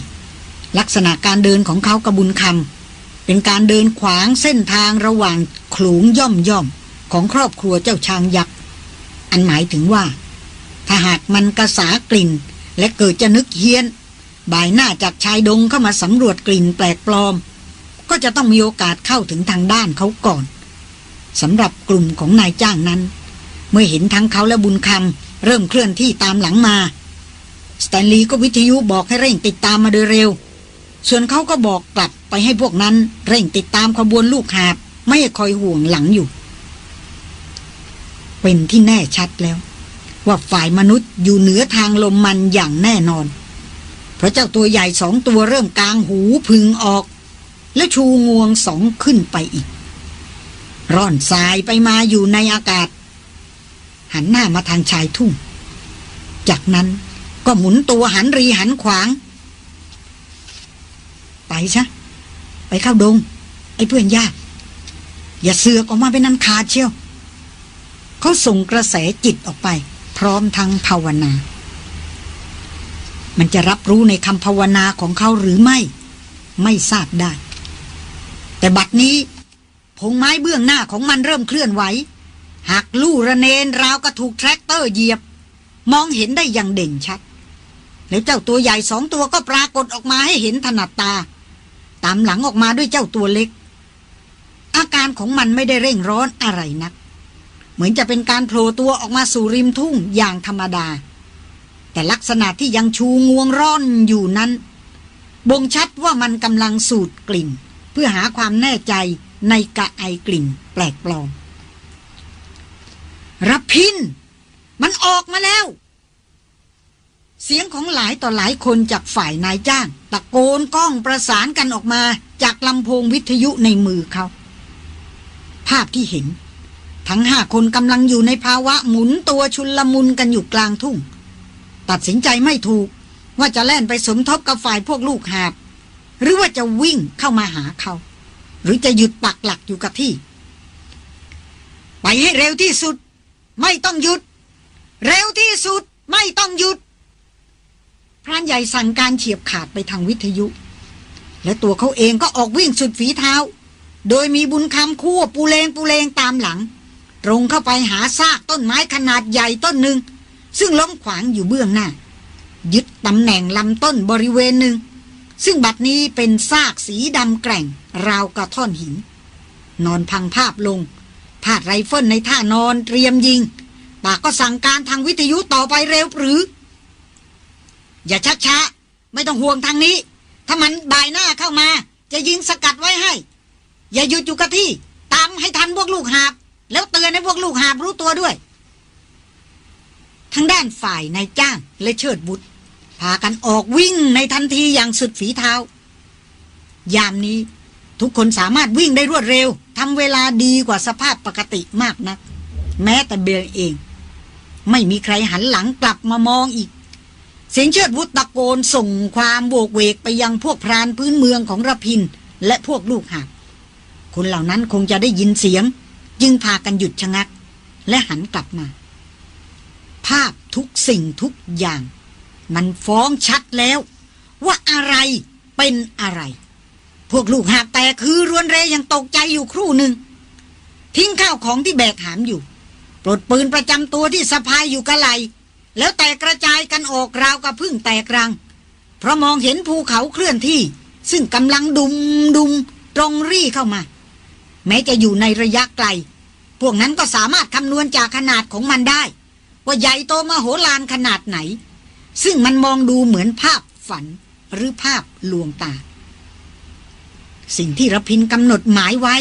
ลักษณะการเดินของเขากระบุญคำเป็นการเดินขวางเส้นทางระหว่างขลุงย่อมย่อมของครอบครัวเจ้าช้างยักษ์อันหมายถึงว่า ถ้าหากมันกระสากลิ่น และเกิดจะนึกเฮียน บ่ายหน้าจากชายดงเข้ามาสำรวจกลิ่นแปลกปลอม ก็จะต้องมีโอกาสเข้าถึงทางด้านเขาก่อนสำหรับกลุ่มของนายจ้างนั้น มื่อเห็นทั้งเขาและบุญคำเริ่มเคลื่อนที่ตามหลังมาสแตนลีย์ก็วิทยุบอกให้เร่งติดตามมาโดยเร็ว ส่วนเขาก็บอกกลับไปให้พวกนั้นเร่งติดตามขบวนลูกหาบ ไม่คอยห่วงหลังอยู่ เป็นที่แน่ชัดแล้ว ว่าฝ่ายมนุษย์อยู่เหนือทางลมมันอย่างแน่นอน เพราะเจ้าตัวใหญ่สองตัวเริ่มกลางหูพึงออก และชูงวงสองขึ้นไปอีก ร่อนสายไปมาอยู่ในอากาศ หันหน้ามาทางชายทุ่ง จากนั้นก็หมุนตัวหันรีหันขวาง ไปซะไปเข้าดง ไอ้เพื่อนญาติอย่าเสือกออกมาเป็นนันคาเชียว เขาส่งกระแสจิตออกไป พร้อมทั้งภาวนา มันจะรับรู้ในคำภาวนาของเขาหรือไม่ ไม่ทราบได้ แต่บัดนี้พงไม้เบื้องหน้าของมันเริ่มเคลื่อนไหว หักลู่ระเนนราวกระถูกแทรกเตอร์เหยียบ มองเห็นได้อย่างเด่นชัด แล้วเจ้าตัวใหญ่สองตัวก็ปรากฏออกมาให้เห็นถนัดตา ตามหลังออกมาด้วยเจ้าตัวเล็ก อาการของมันไม่ได้เร่งร้อนอะไรนัก เหมือนจะเป็นการโผล่ตัวออกมาสู่ริมทุ่งอย่างธรรมดา แต่ลักษณะที่ยังชูงวงร่อนอยู่นั้น บ่งชัดว่ามันกำลังสูดกลิ่น เพื่อหาความแน่ใจในกะไอกลิ่นแปลกปลอม รับพิน มันออกมาแล้ว เสียงของหลายต่อหลายคนจากฝ่ายนายจ้าง ตะโกนก้องประสานกันออกมาจากลำโพงวิทยุในมือเขา ภาพที่เห็น ทั้งห้าคนกำลังอยู่ในภาวะหมุนตัวชุนลมุนกันอยู่กลางทุ่ง ตัดสินใจไม่ถูกว่าจะแล่นไปสมทบกับฝ่ายพวกลูกหาบ หรือว่าจะวิ่งเข้ามาหาเขา หรือจะหยุดปักหลักอยู่กับที่ ไปให้เร็วที่สุด ไม่ต้องหยุด เร็วที่สุด ไม่ต้องหยุด พรานใหญ่สั่งการเฉียบขาดไปทางวิทยุ และตัวเขาเองก็ออกวิ่งสุดฝีเท้า โดยมีบุญคำคู่ปูเลงปูเลงตามหลัง ตรงเข้าไปหาซากต้นไม้ขนาดใหญ่ต้นหนึ่ง ซึ่งล้มขวางอยู่เบื้องหน้า ยึดตำแหน่งลำต้นบริเวณหนึ่ง ซึ่งบัดนี้เป็นซากสีดำแกร่ง ราวกระท่อนหิน นอนพังภาพลง พาดไรเฟิลในท่านอนเตรียมยิงปากก็สั่งการทางวิทยุต่อไปเร็วหรือ อย่าชักช้า ไม่ต้องห่วงทางนี้ ถ้ามันบ่ายหน้าเข้ามา จะยิงสกัดไว้ให้ อย่าหยุดอยู่กับที่ ตามให้ทันพวกลูกหาบ แล้วเตือนให้พวกลูกหาบรู้ตัวด้วย ทางด้านฝ่ายนายจ้างและเชิดบุตร พากันออกวิ่งในทันทีอย่างสุดฝีเท้า ยามนี้ทุกคนสามารถวิ่งได้รวดเร็ว ทำเวลาดีกว่าสภาพปกติมากนัก แม้แต่เบลเอง ไม่มีใครหันหลังกลับมามองอีก เสียงเชิดวุฒตะโกนส่งความโบกเวกไปยังพวกพรานพื้นเมืองของระพิน และพวกลูกหาบคนเหล่านั้นคงจะได้ยินเสียง จึงพากันหยุดชะงัก และหันกลับมา ภาพทุกสิ่งทุกอย่าง มันฟ้องชัดแล้ว ว่าอะไรเป็นอะไร พวกลูกหาแต่คือรวนเรยังตกใจอยู่ครู่หนึ่ง ทิ้งข้าวของที่แบกหามอยู่ ปลดปืนประจำตัวที่สะพายอยู่กะไหล แล้วแตกกระจายกันออกราวกับพึ่งแตกรัง เพราะมองเห็นภูเขาเคลื่อนที่ ซึ่งกำลังดุมดุมตรงรี่เข้ามา แม้จะอยู่ในระยะไกล พวกนั้นก็สามารถคำนวณจากขนาดของมันได้ ว่าใหญ่โตมโหฬารขนาดไหน ซึ่งมันมองดูเหมือนภาพฝันหรือภาพลวงตา สิ่งที่ระพินกำหนดหมายไว้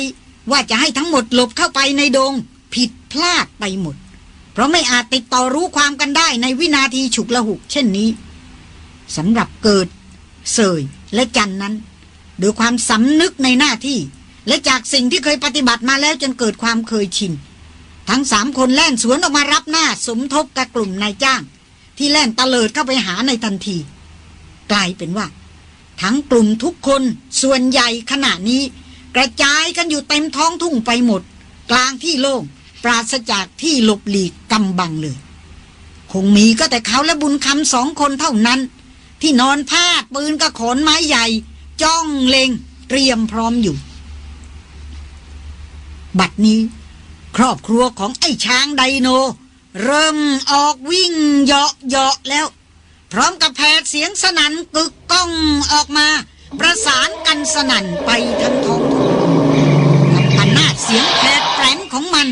ว่าจะให้ทั้งหมดหลบเข้าไปในดง ผิดพลาดไปหมด เพราะไม่อาจติดต่อรู้ความกันได้ในวินาทีฉุกละหุกเช่นนี้สำหรับเกิด เสยและจันนั้นโดยความสำนึกในหน้าที่ และจากสิ่งที่เคยปฏิบัติมาแล้วจนเกิดความเคยชิน ทั้งสามคนแล่นสวนออกมารับหน้าสมทบกับกลุ่มนายจ้าง ที่แล่นตะเลิดเข้าไปหาในทันที กลายเป็นว่า ทั้งกลุ่มทุกคนส่วนใหญ่ขณะนี้ กระจายกันอยู่เต็มท้องทุ่งไปหมด กลางที่โล่งปราศจากที่หลบหลีกกำบังเลย คงมีก็แต่เขาและบุญคำสองคนเท่านั้น ที่นอนพาดปืนกระขนไม้ใหญ่ จ้องเลงเตรียมพร้อมอยู่ บัดนี้ ครอบครัวของไอ้ช้างไดโน เริ่มออกวิ่งเหาะเหาะแล้ว พร้อมกับแผดเสียงสนั่นกึกก้องออกมา ประสานกันสนั่นไปทั้งท้องทุ่งลำพันนาเสียงแผดแปรนของมัน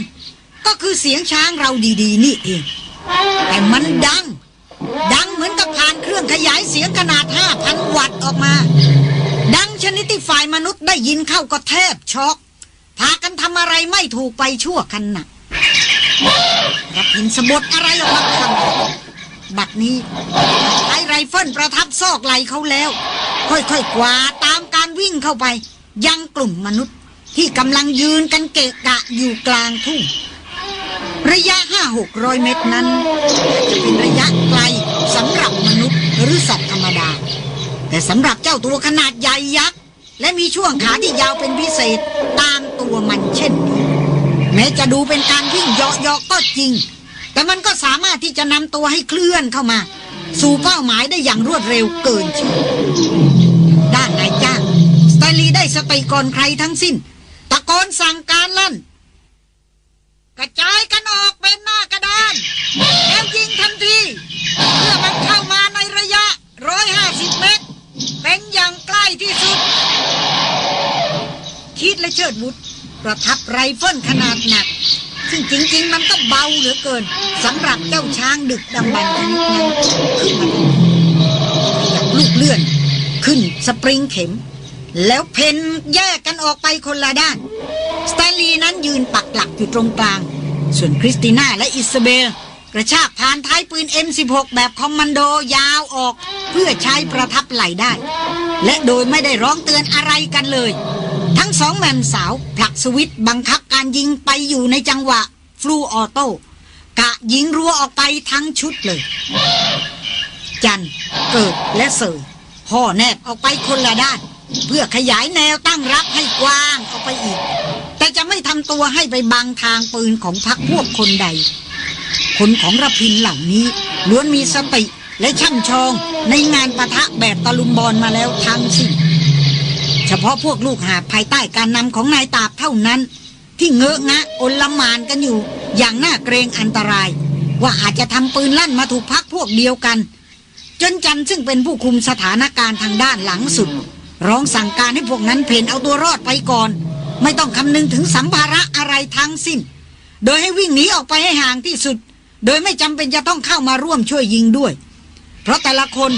ก็คือเสียงช้างเราดีๆ นี่เอง แต่มันดัง ดังเหมือนกับผ่านเครื่องขยายเสียงขนาด 5,000 วัตต์ออกมา ดังชนิดที่ฝ่ายมนุษย์ได้ยินเข้าก็แทบช็อกพากันทำอะไรไม่ถูกไปชั่วกันหนักรับหินสะบดอะไรออกมาก่อน บัดนี้ใช้ไรเฟิลประทับซอกไหลเขาแล้ว ค่อยๆกวาดตามการวิ่งเข้าไป ยังกลุ่มมนุษย์ที่กำลังยืนกันเกะกะอยู่กลางทุ่ง ระยะห้าหกร้อยเมตรนั้นจะเป็นระยะไกลสำหรับมนุษย์หรือสัตว์ธรรมดา แต่สำหรับเจ้าตัวขนาดใหญ่ยักษ์ และมีช่วงขาที่ยาวเป็นพิเศษตามตัวมันเช่น แม้จะดูเป็นการวิ่งเหาะๆก็จริง แต่มันก็สามารถที่จะนำตัวให้เคลื่อนเข้ามา สู่เป้าหมายได้อย่างรวดเร็วเกินชื่อด้านนายจ้างสไตลีได้สติก่อนใครทั้งสิ้น ตะโกนสั่งการลั่น กระจายกันออกเป็นหน้ากระดานแล้วยิงทันทีเพื่อมันเข้ามาในระยะ 150 เมตร เป็นอย่างใกล้ที่สุด คิดและเชิดบุตรประทับไรเฟิลขนาดหนัก ซึ่งจริง ๆ มันก็เบาเหลือเกินสำหรับเจ้าช้างดึกดำบรรพ์ชนิดนั้นขึ้นมาขยับลูกเลื่อน ขึ้นสปริงเข็ม แล้วเพนแยกกันออกไปคนละด้าน สแตนลีย์นั้นยืนปักหลักอยู่ตรงกลาง ส่วนคริสติน่าและอิสเบล กระชากพานท้ายปืน M16 แบบคอมมานโดยาวออก เพื่อใช้ประทับไหล่ได้ และโดยไม่ได้ร้องเตือนอะไรกันเลย ทั้งสองแมมสาวผลักสวิตช์บังคับการยิงไปอยู่ในจังหวะ full auto กะยิงรัวออกไปทั้งชุดเลย จัน เกิดและเสยห่อแนบออกไปคนละด้าน เพื่อขยายแนวตั้งรับให้กว้างออกไปอีก แต่จะไม่ทำตัวให้ไปบังทางปืนของพักพวกคนใด คนของระพินเหล่านี้ล้วนมีสติและช่ำชองในงานประทะแบบตะลุมบอลมาแล้วทั้งสิ้น ฉพาะพวกลูกหาภายใต้การนำของนายตาบเท่านั้น ที่เงอะงะอลมานกันอยู่ อย่างน่าเกรงอันตราย ว่าอาจจะทำปืนลั่นมาถูกพักพวกเดียวกัน จนจันซึ่งเป็นผู้คุมสถานการณ์ทางด้านหลังสุด ร้องสั่งการให้พวกนั้นเพนเอาตัวรอดไปก่อน ไม่ต้องคำนึงถึงสัมภาระอะไรทั้งสิ้น โดยให้วิ่งหนีออกไปให้ห่างที่สุด โดยไม่จำเป็นจะต้องเข้ามาร่วมช่วยยิงด้วย เพราะแต่ละคน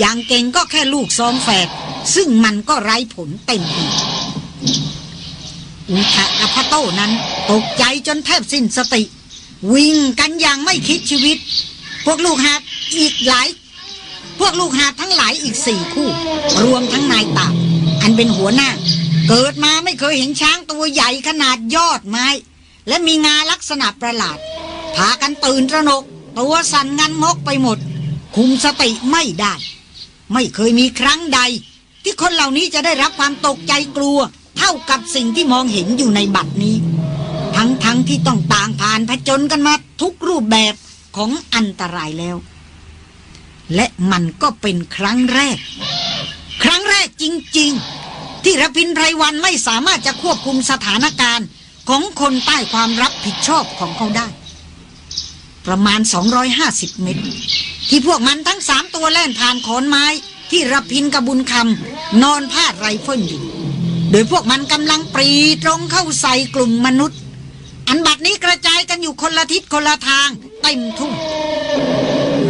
อย่างเก่งก็แค่ลูกซองแฝดซึ่งมันก็ไร้ผลเต็มทีอุทะกับพะโต้นั้น ตกใจจนแทบสิ้นสติ วิ่งกันอย่างไม่คิดชีวิต พวกลูกหาอีกหลาย พวกลูกหาทั้งหลายอีกสี่คู่ รวมทั้งนายตาบอันเป็นหัวหน้า เกิดมาไม่เคยเห็นช้างตัวใหญ่ขนาดยอดไม้ และมีงาลักษณะประหลาดพากันตื่นระหนก ตัวสั่นงันงกไปหมด คุมสติไม่ได้ ไม่เคยมีครั้งใด ที่คนเหล่านี้จะได้รับความตกใจกลัว เท่ากับสิ่งที่มองเห็นอยู่ในบัดนี้ ทั้งทั้งที่ต้องต่างผ่านผจญกันมาทุกรูปแบบของอันตรายแล้ว และมันก็เป็นครั้งแรก ครั้งแรกจริง ๆ ที่รพินไพรวันไม่สามารถจะควบคุมสถานการณ์ของคนใต้ความรับผิดชอบของเขาได้ ประมาณ 250 เมตร ที่พวกมันทั้งสามตัวแล่นผ่านขอนไม้ ที่รพินทร์กับบุญคำนอนพาดไรเฟิลอยู่ โดยพวกมันกำลังปรีตรงเข้าใส่กลุ่มมนุษย์ อันบัดนี้กระจายกันอยู่คนละทิศคนละทางเต็มทุ่ง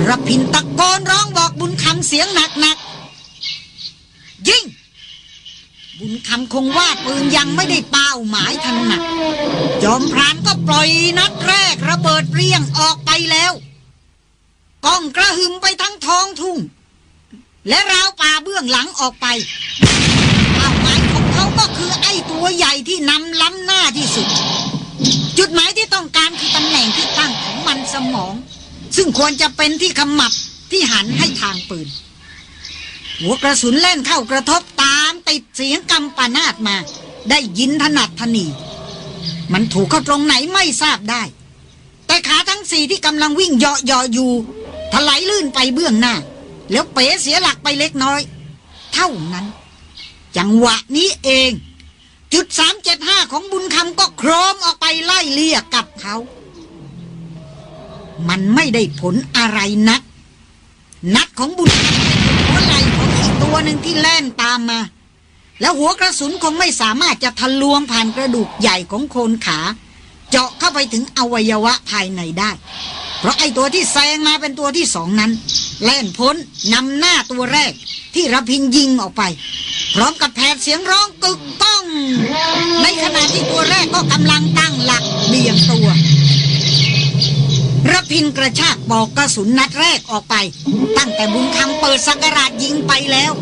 รพินทร์ตะโกนร้องบอกบุญคำเสียงหนักๆยิง บุญคำคงวาดปืนยังไม่ได้เป้าหมายถนัดจอมพรานก็ปล่อยนัดแรกระเบิดเปรี้ยงออกไปแล้วก้องกระหึ่มไปทั้งท้องทุ่ง และราวป่าเบื้องหลังออกไปเป้าหมายของเขาก็คือไอ้ตัวใหญ่ที่นำล้ำหน้าที่สุด จุดหมายที่ต้องการคือตำแหน่งที่ตั้งของมันสมอง ซึ่งควรจะเป็นที่ขมับที่หันให้ทางปืน หัวกระสุนเล่นเข้ากระทบ ติดเสียงกำปนาดมา ได้ยินถนัดทนี มันถูกเข้าตรงไหนไม่ทราบได้ แต่ขาทั้งสี่ที่กำลังวิ่งเหาะเหาะอยู่ถลายลื่นไปเบื้องหน้า แล้วเป๋เสียหลักไปเล็กน้อย เท่านั้น จังหวะนี้เอง จุดสามเจ็ดห้าของบุญคำก็โครมออกไปไล่เลี่ยกับเขา มันไม่ได้ผลอะไรนัก นัดของบุญคำเป็นหัวไหลของอีกตัวหนึ่งที่แล่นตามมา แล้วหัวกระสุนคงไม่สามารถจะทะลวงผ่านกระดูกใหญ่ของโคนขา เจาะเข้าไปถึงอวัยวะภายในได้ เพราะไอตัวที่แซงมาเป็นตัวที่สองนั้น แล่นพ้นนำหน้าตัวแรก ที่ระพินยิงออกไป พร้อมกับแผดเสียงร้องกึกก้อง ในขณะที่ตัวแรกก็กำลังตั้งหลักเบี่ยงตัวระพินกระชากปอกกระสุนนัดแรกออกไป ตั้งแต่บุญคำเปิดสักราชยิงไปแล้ว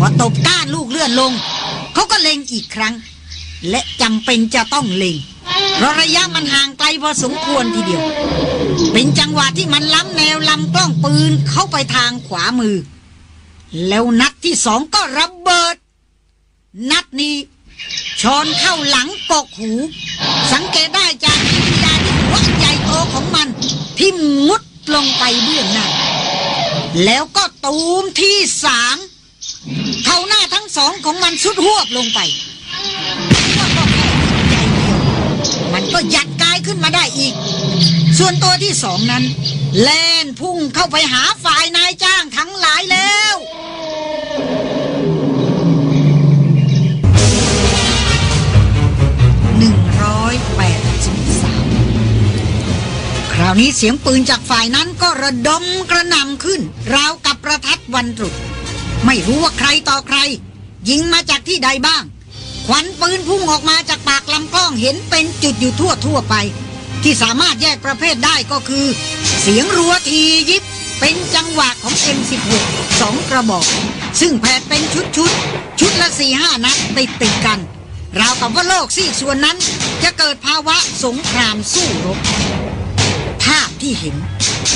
พอตบก้านลูกเลื่อนลง เขาก็เล็งอีกครั้ง และจำเป็นจะต้องเล็งเพราะระยะมันห่างไกลพอสมควรทีเดียว เป็นจังหวะที่มันล้ำแนวลำกล้องปืนเข้าไปทางขวามือ แล้วนัดที่สองก็ระเบิด นัดนี้ชอนเข้าหลังกกหู สังเกตได้จากวิญญาณที่หัวใหญ่โตของมัน ที่มุดลงไปเบื้องหน้าแล้วก็ตูมที่สาม เข้าหน้าทั้งสองของมันสุดหวบลงไปว่าก็แค่ใจเดียวมันก็ยัดกายขึ้นมาได้อีก ส่วนตัวที่สองนั้น แล่นพุ่งเข้าไปหาฝ่ายนายจ้างทั้งหลายแล้วหนึ่งร้อยแปดสิบสามคราวนี้เสียงปืนจากฝ่ายนั้นก็ระดมกระหน่ำขึ้น ราวกับประทัดวันตรุษ ไม่รู้ว่าใครต่อใคร ยิงมาจากที่ใดบ้าง ควันปืนพุ่งออกมาจากปากลำกล้องเห็นเป็นจุดอยู่ทั่วทั่วไป ที่สามารถแยกประเภทได้ก็คือ เสียงรัวทียิบเป็นจังหวะของ M16 สองกระบอก ซึ่งแผดเป็นชุดชุดชุดละสี่ห้านัดติดติดกัน ราวกับว่าโลกซี่ส่วนนั้นจะเกิดภาวะสงครามสู้รบภาพที่เห็น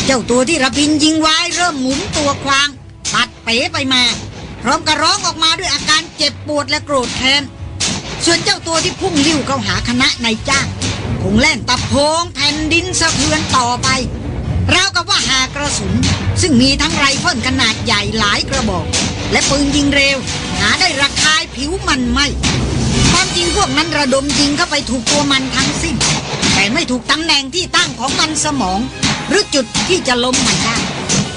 เจ้าตัวที่ระพินยิงไว้เริ่มหมุนตัวควาง ปัด เป๋ไปมา พร้อมกับร้องออกมาด้วยอาการเจ็บปวดและโกรธแค้น ส่วนเจ้าตัวที่พุ่งลิ้วเข้าหาคณะนายจ้างคงแล่นตะโพงแผ่นดินสะเทือนต่อไปราวกับว่าหากระสุน ซึ่งมีทั้งไรเฟิลขนาดใหญ่หลายกระบอก และปืนยิงเร็ว หาได้ระคายผิวมันไม่ความจริงพวกนั้นระดมยิงเข้าไปถูกตัวมันทั้งสิ้น แต่ไม่ถูกตำแหน่งที่ตั้งของมันสมอง หรือจุดที่จะล้มมันได้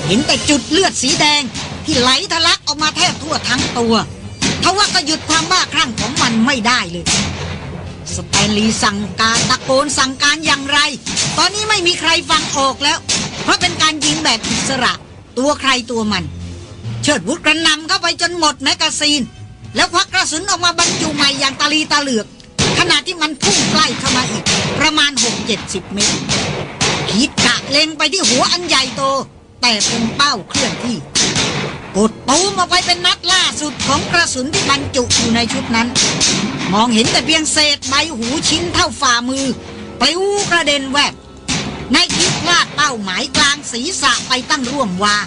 เห็นแต่จุดเลือดสีแดง ที่ไหลทะลักออกมาแทบทั่วทั้งตัวทว่าก็หยุดความบ้าคลั่งของมันไม่ได้เลย สแตนลีย์สั่งการตะโกนสั่งการอย่างไร ตอนนี้ไม่มีใครฟังออกแล้ว เพราะเป็นการยิงแบบอิสระ ตัวใครตัวมัน เชิดวุฒกระหน่ำเข้าไปจนหมดแมกกาซีน แล้วควักกระสุนออกมาบรรจุใหม่อย่างตาลีตาเหลือก ขณะที่มันพุ่งใกล้เข้ามาอีก ประมาณ 6-70 เมตรคีธกะเล็งไปที่หัวอันใหญ่โต แต่เป็นเป้าเคลื่อนที่ กดตูมออกไปเป็นนัดล่าสุดของกระสุนที่บรรจุอยู่ในชุดนั้น มองเห็นแต่เพียงเศษใบหูชิ้นเท่าฝ่ามือปลิวกระเด็นแวบนายคิดพลาดเป้าหมายกลางศีรษะไปตั้งร่วมวา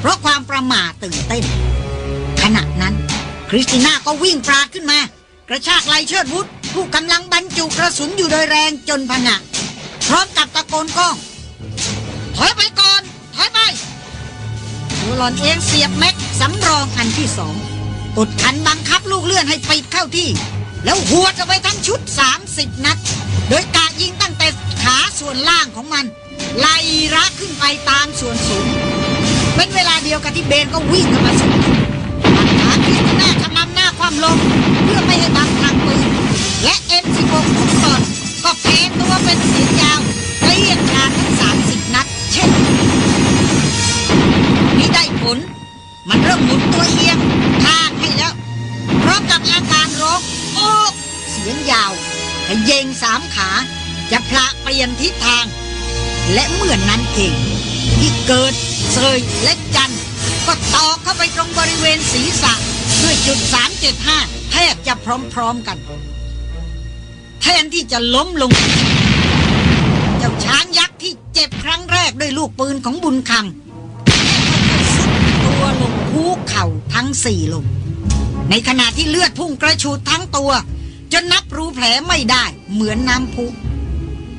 เพราะความประมาทตื่นเต้น ขณะนั้น คริสติน่าก็วิ่งปราดขึ้นมา กระชากไหลเชิดวุฒผู้กำลังบรรจุกระสุนอยู่โดยแรงจนผงะพร้อมกับตะโกนก้อง หลอนเองเสียบแม็กสำรองอันที่สองกดขันบังคับลูกเลื่อนให้ปิดเข้าที่ แล้วหัวจะไปทั้งชุด 30 นัด โดยกะยิงตั้งแต่ขาส่วนล่างของมัน ไล่รักขึ้นไปตามส่วนสูง เป็นเวลาเดียวกับที่เบนก็วิ่งเข้ามาสุดปัญหาคริสติน่าขมำหน้าความลง เพื่อไม่ให้บังทางปืน และเอ็มสิบหกของตอนก็แพ้ตัวเป็นเสียงยาวเกลี้ยงขาดทั้ง 30 นัด เช่น มันเริ่มหมุนตัวเอียงทางให้แล้ว พร้อมกับอาการร้องโอ้เสียงยาวขยเยงสามขา จะพละเปลี่ยนทิศทาง และเมื่อนนั้นเอง ที่เกิดเซยและจัน ก็ตอกเข้าไปตรงบริเวณศีรษะด้วยจุด 375 แทบจะพร้อมๆกันแทนที่จะล้มลง เจ้าช้างยักษ์ที่เจ็บครั้งแรกด้วยลูกปืนของบุญคำ เข่าทั้งสี่ลง ในขณะที่เลือดพุ่งกระชูดทั้งตัว จนนับรูแผลไม่ได้เหมือนน้ำพุ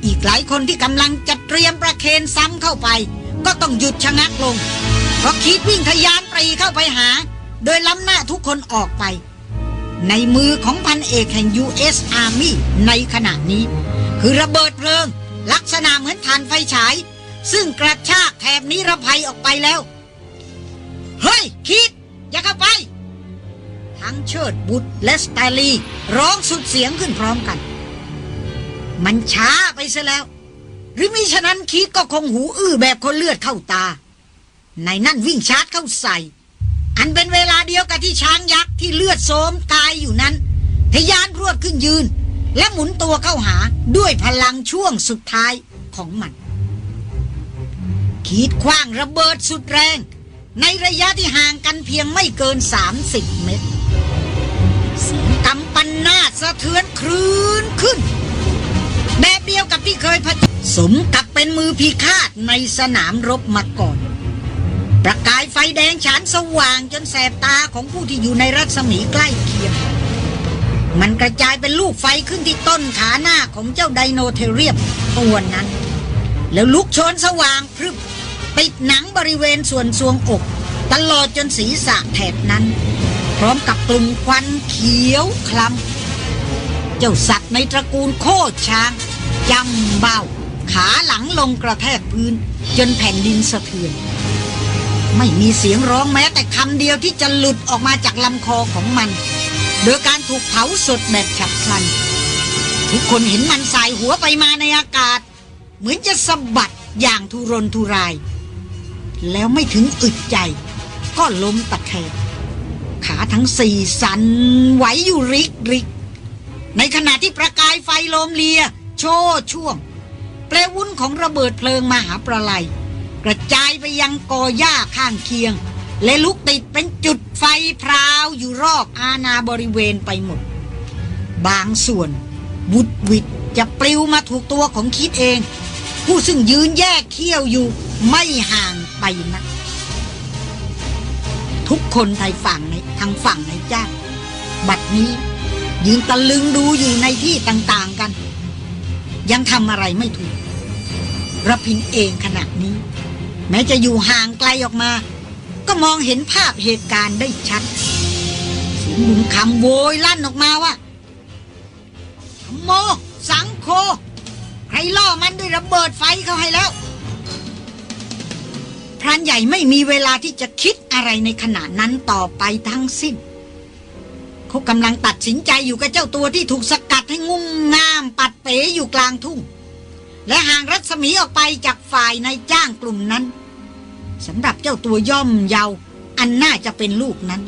อีกหลายคนที่กำลังจะเตรียมประเคนซ้ำเข้าไป ก็ต้องหยุดชะงักลง เพราะคิดวิ่งทะยานปรีเข้าไปหา โดยล้ำหน้าทุกคนออกไป ในมือของพันเอกแห่ง U.S. Army ในขณะนี้ คือระเบิดเพลิง ลักษณะเหมือนฐานไฟฉายซึ่งกระชากแถบนิรภัยออกไปแล้ว เฮ้ย คิด อย่าเข้าไป ทั้งเชิดบุตรและสไตลี ร้องสุดเสียงขึ้นพร้อมกัน มันช้าไปซะแล้ว หรือมิฉะนั้นคิดก็คงหูอื้อแบบคนเลือดเข้าตา ในนั่นวิ่งชาร์จเข้าใส่ อันเป็นเวลาเดียวกับที่ช้างยักษ์ที่เลือดโสมตายอยู่นั้นทะยานรวดขึ้นยืน และหมุนตัวเข้าหาด้วยพลังช่วงสุดท้ายของมัน ขีดคว้างระเบิดสุดแรง ในระยะที่ห่างกันเพียงไม่เกิน 30 เมตรเสียงกำปันนาสะเทือนครื้นขึ้น แบบเดียวกับที่เคยผจสมกับเป็นมือพิฆาตในสนามรบมาก่อน ประกายไฟแดงฉานสว่างจนแสบตาของผู้ที่อยู่ในรัศมีใกล้เคียง มันกระจายเป็นลูกไฟขึ้นที่ต้นขาหน้าของเจ้าไดโนเทเรียมตัวนั้น แล้วลุกโชนสว่างพรึบ ปิดหนังบริเวณส่วนทรวงอก ตลอดจนศีรษะแถบนั้น พร้อมกับกลุ่มควันเขียวคล้ำเจ้าสัตว์ในตระกูลโคดช้างจำเบ้า ขาหลังลงกระแทกพื้น จนแผ่นดินสะเทือน ไม่มีเสียงร้องแม้แต่คำเดียวที่จะหลุดออกมาจากลำคอของมัน โดยการถูกเผาสดแบบฉับพลัน ทุกคนเห็นมันสายหัวไปมาในอากาศ เหมือนจะสะบัดอย่างทุรนทุราย แล้วไม่ถึงอึดใจ ก็ล้มตะแคงขาทั้งสี่สันไหวอยู่ริกริก ในขณะที่ประกายไฟโลมเลีย โชว์ช่วง เปลววุ้นของระเบิดเพลิงมหาประไลกระจายไปยังกอหญ้าข้างเคียง และลุกติดเป็นจุดไฟพราวอยู่รอบอาณาบริเวณไปหมด บางส่วนวุดวิดจะปลิวมาถูกตัวของคิดเอง ผู้ซึ่งยืนแยกเขี้ยวอยู่ไม่ห่าง ไปนะทุกคนทางฝั่งในทางฝั่งในจ้าบัดนี้ ยืนตะลึงดูอยู่ในที่ต่างๆกัน ยังทำอะไรไม่ถูกระพินเองขณะนี้ แม้จะอยู่ห่างไกลออกมา ก็มองเห็นภาพเหตุการณ์ได้ชัดเสียงบุญคำโวยลั่นออกมาว่าโม สังโค ใครล่อมันด้วยระเบิดไฟเขาให้แล้ว พรานใหญ่ไม่มีเวลาที่จะคิดอะไรในขณะนั้นต่อไปทั้งสิ้น เขากำลังตัดสินใจอยู่กับเจ้าตัวที่ถูกสกัดให้งุ่มงาม ปัดเป๋อยู่กลางทุ่ง และห่างรัศมีออกไปจากฝ่ายในจ้างกลุ่มนั้นสำหรับเจ้าตัวย่อมเยาอันน่าจะเป็นลูกนั้น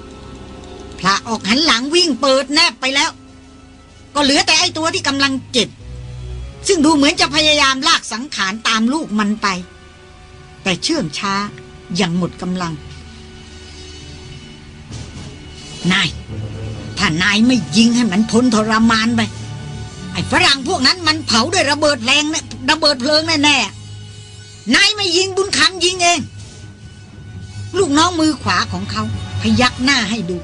พระออกหันหลังวิ่งเปิดแนบไปแล้ว ก็เหลือแต่ไอตัวที่กำลังเจ็บ ซึ่งดูเหมือนจะพยายามลากสังขารตามลูกมันไป แต่เชื่องช้าอย่างหมดกำลัง นาย ถ้านายไม่ยิงให้มันทนทรมานไป ไอ้ฝรั่งพวกนั้นมันเผาด้วยระเบิดแรงเนี่ยระเบิดเพลิงแน่ๆนายไม่ยิงบุญคำยิงเอง ลูกน้องมือขวาของเขาพยักหน้าให้ดู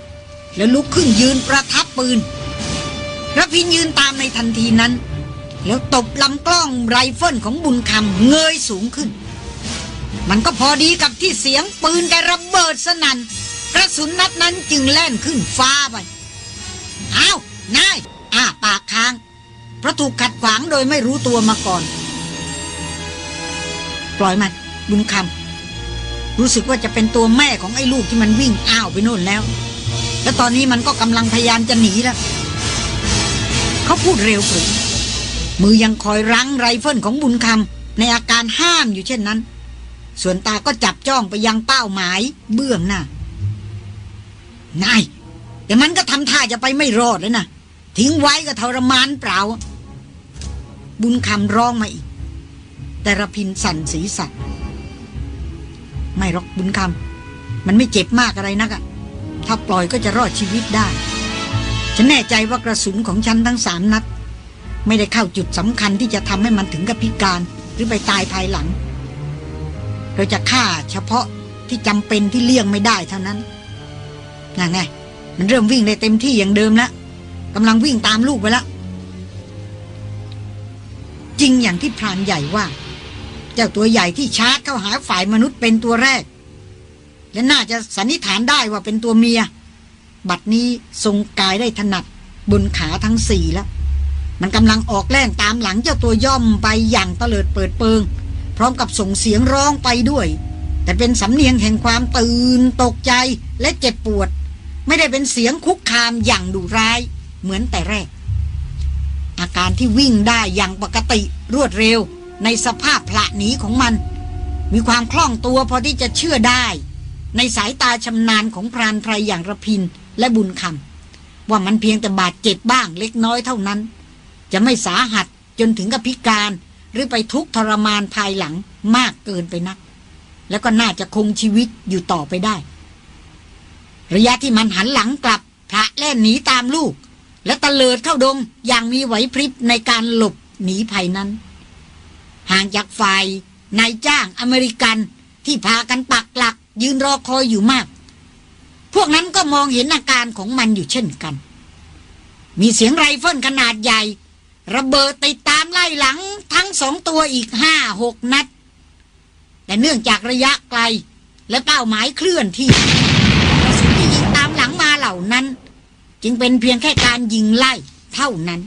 แล้วลุกขึ้นยืนประทับปืนรพินทร์ยืนตามในทันทีนั้น แล้วตบลำกล้องไรเฟิลของบุญคำเงยสูงขึ้น มันก็พอดีกับที่เสียงปืนแผดระเบิดสนั่นกระสุนนัดนั้นจึงแล่นขึ้นฟ้าไปเอ้านายอ้าปากค้าง เพราะถูกขัดขวางโดยไม่รู้ตัวมาก่อน ปล่อยมัน บุญคำรู้สึกว่าจะเป็นตัวแม่ของไอ้ลูกที่มันวิ่งอ้าวไปโน่นแล้ว และตอนนี้มันก็กำลังพยายามจะหนีแล้วเขาพูดเร็วปรือมือยังคอยรั้งไรเฟิลของบุญคำในอาการห้ามอยู่เช่นนั้น ส่วนตาก็จับจ้องไปยังเป้าหมาย เบื้องหน้านายแต่มันก็ทำท่าจะไปไม่รอดเลยนะทิ้งไว้ก็ทรมานเปล่า บุญคำร้องมาอีก แต่ระพินสั่นศีรษะไม่หรอกบุญคำมันไม่เจ็บมากอะไรนักอะถ้าปล่อยก็จะรอดชีวิตได้ ฉันแน่ใจว่ากระสุนของฉันทั้งสามนัด ไม่ได้เข้าจุดสำคัญที่จะทำให้มันถึงกับพิการหรือไปตายภายหลัง เราจะฆ่าเฉพาะที่จำเป็นที่เลี่ยงไม่ได้เท่านั้นนั่นไงมันเริ่มวิ่งได้เต็มที่อย่างเดิมแล้วกำลังวิ่งตามลูกไปแล้วจริงอย่างที่พรานใหญ่ว่า เจ้าตัวใหญ่ที่ชาร์จเข้าหาฝ่ายมนุษย์เป็นตัวแรก และน่าจะสันนิษฐานได้ว่าเป็นตัวเมีย บัดนี้ทรงกายได้ถนัดบนขาทั้งสี่แล้ว มันกำลังออกแล่นตามหลังเจ้าตัวย่อมไปอย่างเตลิดเปิดเปิง พร้อมกับส่งเสียงร้องไปด้วย แต่เป็นสำเนียงแห่งความตื่นตกใจและเจ็บปวด ไม่ได้เป็นเสียงคุกคามอย่างดุร้าย เหมือนแต่แรก อาการที่วิ่งได้อย่างปกติรวดเร็วในสภาพพละหนีของมัน มีความคล่องตัวพอที่จะเชื่อได้ ในสายตาชำนาญของพรานไพรอย่างระพินและบุญคำว่ามันเพียงแต่บาดเจ็บบ้างเล็กน้อยเท่านั้น จะไม่สาหัสจนถึงกับพิการ หรือไปทุกทรมานภายหลังมากเกินไปนัก แล้วก็น่าจะคงชีวิตอยู่ต่อไปได้ ระยะที่มันหันหลังกลับพระแล่นหนีตามลูก และตะเลิดเข้าดงอย่างมีไหวพริบในการหลบหนีภัยนั้น ห่างจากฝ่ายนายจ้างอเมริกันที่พากันปักหลัก ยืนรอคอยอยู่มาก พวกนั้นก็มองเห็นอาการของมันอยู่เช่นกัน มีเสียงไรเฟิลขนาดใหญ่ ระเบิดติดตามไล่หลังทั้งสองตัวอีกห้าหกนัด แต่เนื่องจากระยะไกลและเป้าหมายเคลื่อนที่กระสุนที่ยิงตามหลังมาเหล่านั้น จึงเป็นเพียงแค่การยิงไล่เท่านั้น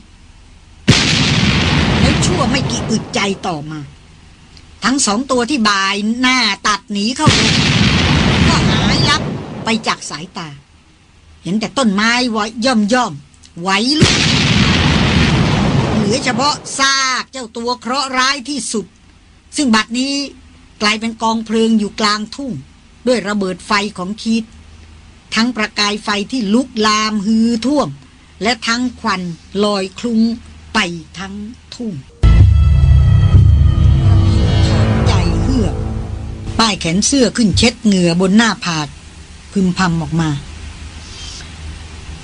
แล้วชั่วไม่กี่อึดใจต่อมา ทั้งสองตัวที่บายหน้าตัดหนีเข้าไปก็หายลับไปจากสายตา เห็นแต่ต้นไม้ไว้ย่อมย่อมไหวลุก ลือเฉพาะซากเจ้าตัวเคราะห์ร้ายที่สุด ซึ่งบัดนี้กลายเป็นกองเพลิงอยู่กลางทุ่ง ด้วยระเบิดไฟของคีดทั้งประกายไฟที่ลุกลามฮือท่วม และทั้งควันลอยคลุ้งไปทั้งทุ่งใจเฮือกป้ายแขนเสื้อขึ้นเช็ดเหงื่อบนหน้าผากพึมพำออกมา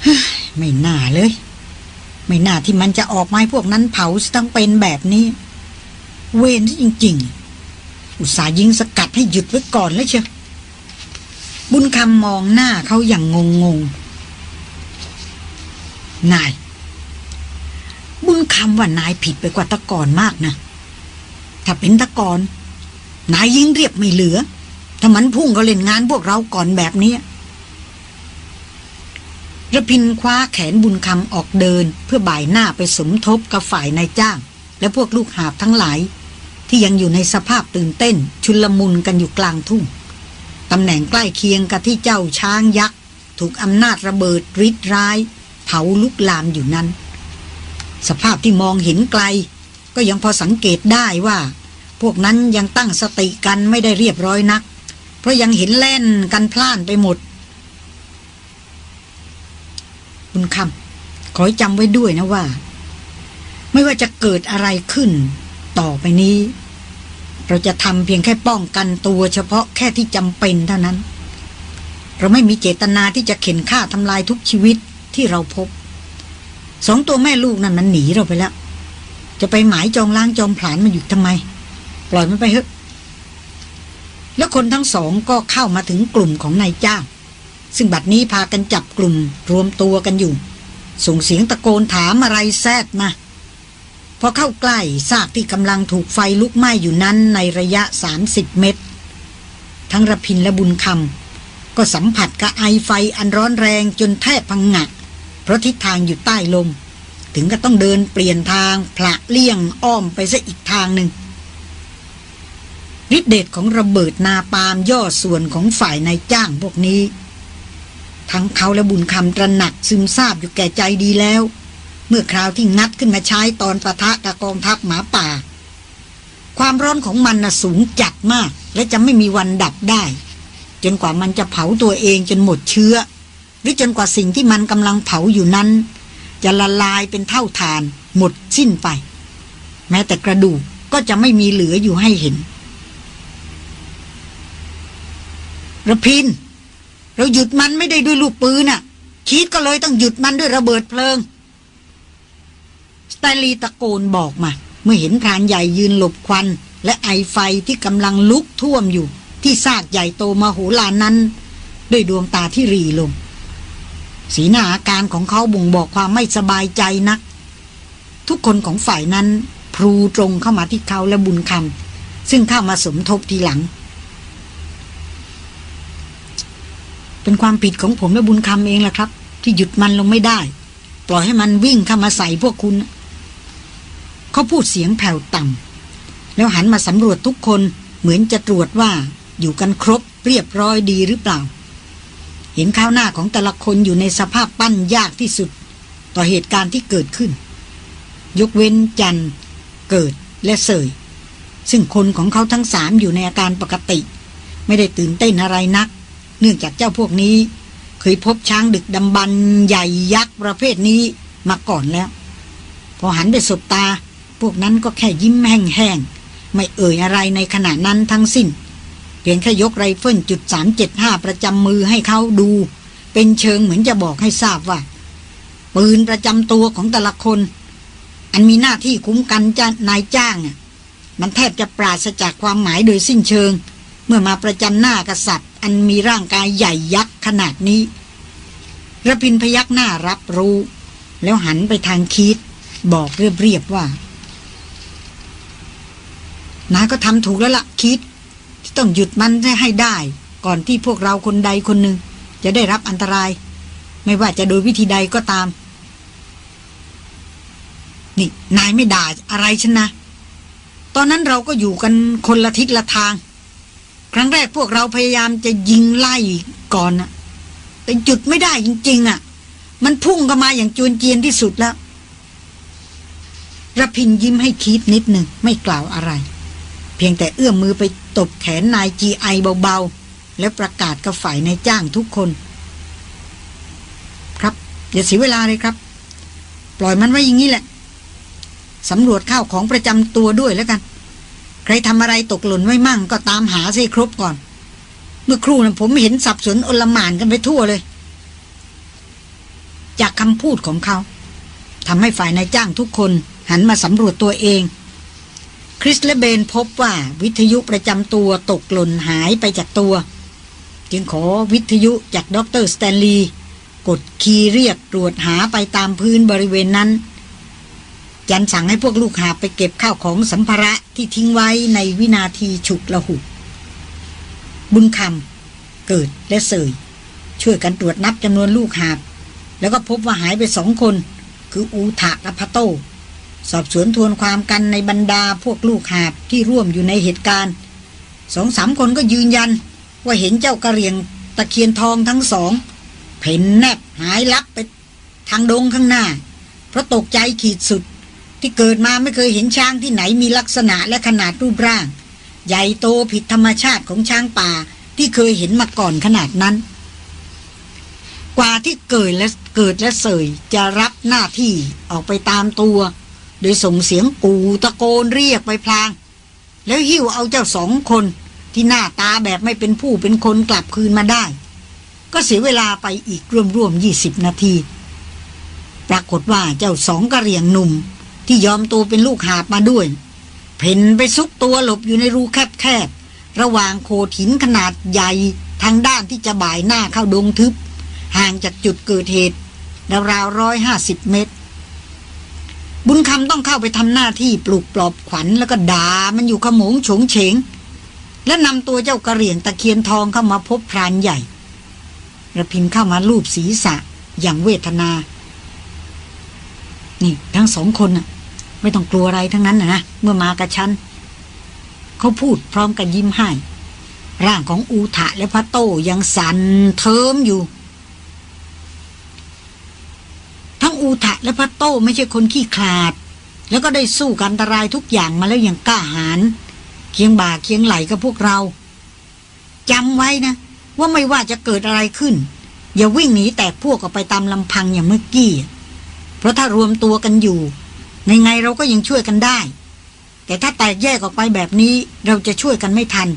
เฮ้ยไม่น่าเลย ไม่น่าที่มันจะออกไม้พวกนั้นเผาซะทั้งเป็นแบบนี้ เวนจริง ๆ อุตส่าห์ยิงสกัดให้หยุดไว้ก่อนแล้วเชียวบุญคำมองหน้าเขาอย่างงงงๆนาย บุญคำว่านายผิดไปกว่าตะกอนมากนะ ถ้าเป็นตะกอนนายยิงเรียบไม่เหลือ ถ้ามันพุ่งก็เล่นงานพวกเราก่อนแบบนี้ ระพินคว้าแขนบุญคำออกเดิน เพื่อบ่ายหน้าไปสมทบกับฝ่ายนายจ้าง และพวกลูกหาบทั้งหลาย ที่ยังอยู่ในสภาพตื่นเต้น ชุลมุนกันอยู่กลางทุ่งตำแหน่งใกล้เคียงกับที่เจ้าช้างยักษ์ ถูกอำนาจระเบิดริดร้าย เผาลุกลามอยู่นั้น สภาพที่มองเห็นไกล ก็ยังพอสังเกตได้ว่า พวกนั้นยังตั้งสติกันไม่ได้เรียบร้อยนัก เพราะยังเห็นแล่นกันพล่านไปหมด คุณคำขอให้จำไว้ด้วยนะว่า ไม่ว่าจะเกิดอะไรขึ้น ต่อไปนี้ เราจะทำเพียงแค่ป้องกันตัวเฉพาะแค่ที่จำเป็นเท่านั้น เราไม่มีเจตนาที่จะเข็นฆ่าทำลายทุกชีวิตที่เราพบ สองตัวแม่ลูกนั่นมันหนีเราไปแล้ว จะไปหมายจองล้างจองผลานมันอยู่ทำไม ปล่อยมันไปเถอะแล้วคนทั้งสองก็เข้ามาถึงกลุ่มของนายจ้าง ซึ่งบัดนี้พากันจับกลุ่มรวมตัวกันอยู่ ส่งเสียงตะโกนถามอะไรแซดมาพอเข้าใกล้ซากที่กำลังถูกไฟลุกไหม้อยู่นั้นในระยะ 30 เมตร ทั้งระพินและบุญคำก็สัมผัสกับไอไฟอันร้อนแรงจนแทบพังงะเพราะทิศทางอยู่ใต้ลม ถึงก็ต้องเดินเปลี่ยนทางผละเลี่ยงอ้อมไปซะอีกทางหนึ่งฤทธิเดชของระเบิดนาปามย่อส่วนของฝ่ายนายจ้างพวกนี้ ทั้งเขาและบุญคำตระหนักซึมซาบอยู่แก่ใจดีแล้ว เมื่อคราวที่งัดขึ้นมาใช้ตอนปะทะกับกองทัพหมาป่า ความร้อนของมันน่ะสูงจัดมาก และจะไม่มีวันดับได้ จนกว่ามันจะเผาตัวเองจนหมดเชื้อ หรือจนกว่าสิ่งที่มันกำลังเผาอยู่นั้น จะละลายเป็นเท่าฐาน หมดสิ้นไป แม้แต่กระดูกก็จะไม่มีเหลืออยู่ให้เห็นระพิน เราหยุดมันไม่ได้ด้วยลูกปืนน่ะคิดก็เลยต้องหยุดมันด้วยระเบิดเพลิง สไตลีตะโกนบอกมา เมื่อเห็นพรานใหญ่ยืนหลบควัน และไอไฟที่กำลังลุกท่วมอยู่ ที่ซากใหญ่โตมโหฬานั้น ด้วยดวงตาที่รีลง สีหน้าอาการของเขาบ่งบอกความไม่สบายใจนัก ทุกคนของฝ่ายนั้นพลูตรงเข้ามาที่เขาและบุญคำซึ่งเข้ามาสมทบทีหลัง เป็นความผิดของผมและบุญคำเองแหละครับ ที่หยุดมันลงไม่ได้ ปล่อยให้มันวิ่งเข้ามาใส่พวกคุณ เขาพูดเสียงแผ่วต่ำแล้วหันมาสำรวจทุกคนเหมือนจะตรวจว่าอยู่กันครบเรียบร้อยดีหรือเปล่า เห็นข้าวหน้าของแต่ละคนอยู่ในสภาพปั้นยากที่สุด ต่อเหตุการณ์ที่เกิดขึ้น ยกเว้นจันเกิดและเสยซึ่งคนของเขาทั้งสามอยู่ในอาการปกติ ไม่ได้ตื่นเต้นอะไรนัก เนื่องจากเจ้าพวกนี้ เคยพบช้างดึกดำบรรใหญ่ยักษ์ประเภทนี้มาก่อนแล้ว พอหันไปสบตา พวกนั้นก็แค่ยิ้มแห้งๆ ไม่เอ่ยอะไรในขณะนั้นทั้งสิ้น เพียงแค่ยกไรเฟิลจุดสามเจ็ดห้าประจำมือให้เขาดู เป็นเชิงเหมือนจะบอกให้ทราบว่า ปืนประจำตัวของแต่ละคน อันมีหน้าที่คุ้มกันจ้านายจ้างมันแทบจะปราศจากความหมายโดยสิ้นเชิง เมื่อมาประจันหน้ากษัตริย์ อันมีร่างกายใหญ่ยักษ์ขนาดนี้ระพินพยักหน้ารับรู้ แล้วหันไปทางคิด บอกเรียบๆว่านายก็ทำถูกแล้วละ่ะคิด ที่ต้องหยุดมันให้ได้ ก่อนที่พวกเราคนใดคนหนึ่ง จะได้รับอันตราย ไม่ว่าจะโดยวิธีใดก็ตาม นี่นายไม่ด่าอะไรฉันนะ ตอนนั้นเราก็อยู่กันคนละทิศละทาง ครั้งแรกพวกเราพยายามจะยิงไล่ก่อนนะแต่จุดไม่ได้จริง ๆอะ่ะ มันพุ่งเข้ามาอย่างจวนเจียนที่สุดแล้วระพินยิ้มให้คิดนิดหนึ่งไม่กล่าวอะไร เพียงแต่เอื้อมมือไปตบแขนนายจีไอเบาๆ แล้วประกาศกับฝ่ายนายจ้างทุกคน ครับอย่าเสียเวลาเลยครับ ปล่อยมันไว้อย่างนี้แหละสำรวจข้าวของประจำตัวด้วยแล้วกัน ใครทำอะไรตกหล่นไว้มั่งก็ตามหาให้ครบก่อน เมื่อครู่นะผมเห็นสับสนอลหม่านกันไปทั่วเลย จากคำพูดของเขาทำให้ฝ่ายนายจ้างทุกคนหันมาสำรวจตัวเอง คริสและเบลพบว่าวิทยุประจำตัวตกหล่นหายไปจากตัว จึงขอวิทยุจากดอกเตอร์สแตนลีย์กดคีย์เรียกตรวจหาไปตามพื้นบริเวณนั้นจันสั่งให้พวกลูกหาบไปเก็บข้าวของสัมภาระ ที่ทิ้งไว้ในวินาทีฉุกละหุกบุญคำเกิดและเสย ช่วยกันตรวจนับจำนวนลูกหาบ แล้วก็พบว่าหายไปสองคน คืออูทะและพะโต สอบสวนทวนความกันในบรรดาพวกลูกหาบที่ร่วมอยู่ในเหตุการณ์สองสามคนก็ยืนยัน ว่าเห็นเจ้ากระเรียงตะเคียนทองทั้งสองเพ่นแนบหายลับไปทางดงข้างหน้า เพราะตกใจขีดสุด ที่เกิดมาไม่เคยเห็นช้างที่ไหนมีลักษณะและขนาดรูปร่าง ใหญ่โตผิดธรรมชาติของช้างป่าที่เคยเห็นมาก่อนขนาดนั้น กว่าที่เกิดและเกิดและเสยจะรับหน้าที่ออกไปตามตัว โดยส่งเสียงกูตะโกนเรียกไปพลาง แล้วหิ้วเอาเจ้าสองคนที่หน้าตาแบบไม่เป็นผู้เป็นคนกลับคืนมาได้ ก็เสียเวลาไปอีกร่วมๆยี่สิบนาที ปรากฏว่าเจ้าสองกระเรียงหนุ่ม ที่ยอมตัวเป็นลูกหาบมาด้วย เพ่นไปซุกตัวหลบอยู่ในรูแคบๆ ระหว่างโขดหินขนาดใหญ่ทางด้านที่จะบ่ายหน้าเข้าดงทึบ ห่างจากจุดเกิดเหตุราวๆร้อยห้าสิบเมตร บุญคำต้องเข้าไปทำหน้าที่ปลุกปลอบขวัญแล้วก็ด่ามันอยู่ขโมงโฉงเฉง และนำตัวเจ้ากระเหรี่ยงตะเคียนทองเข้ามาพบพรานใหญ่ระพินเข้ามาลูบศีรษะอย่างเวทนา นี่ทั้งสองคนน่ะ ไม่ต้องกลัวอะไรทั้งนั้นนะเมื่อมากับฉันเขาพูดพร้อมกันยิ้มให้ ร่างของอูทะและพระโตยังสั่นเทิมอยู่ ทั้งอูทะและพระโตไม่ใช่คนขี้ขลาด แล้วก็ได้สู้กันอันตรายทุกอย่างมาแล้วอย่างกล้าหาญเคียงบ่าเคียงไหลกับพวกเราจำไว้นะ ว่าไม่ว่าจะเกิดอะไรขึ้น อย่าวิ่งหนีแตกพวกออกไปตามลำพังอย่างเมื่อกี้ เพราะถ้ารวมตัวกันอยู่ ยังไงเราก็ยังช่วยกันได้ แต่ถ้าแตกแยกออกไปแบบนี้เราจะช่วยกันไม่ทัน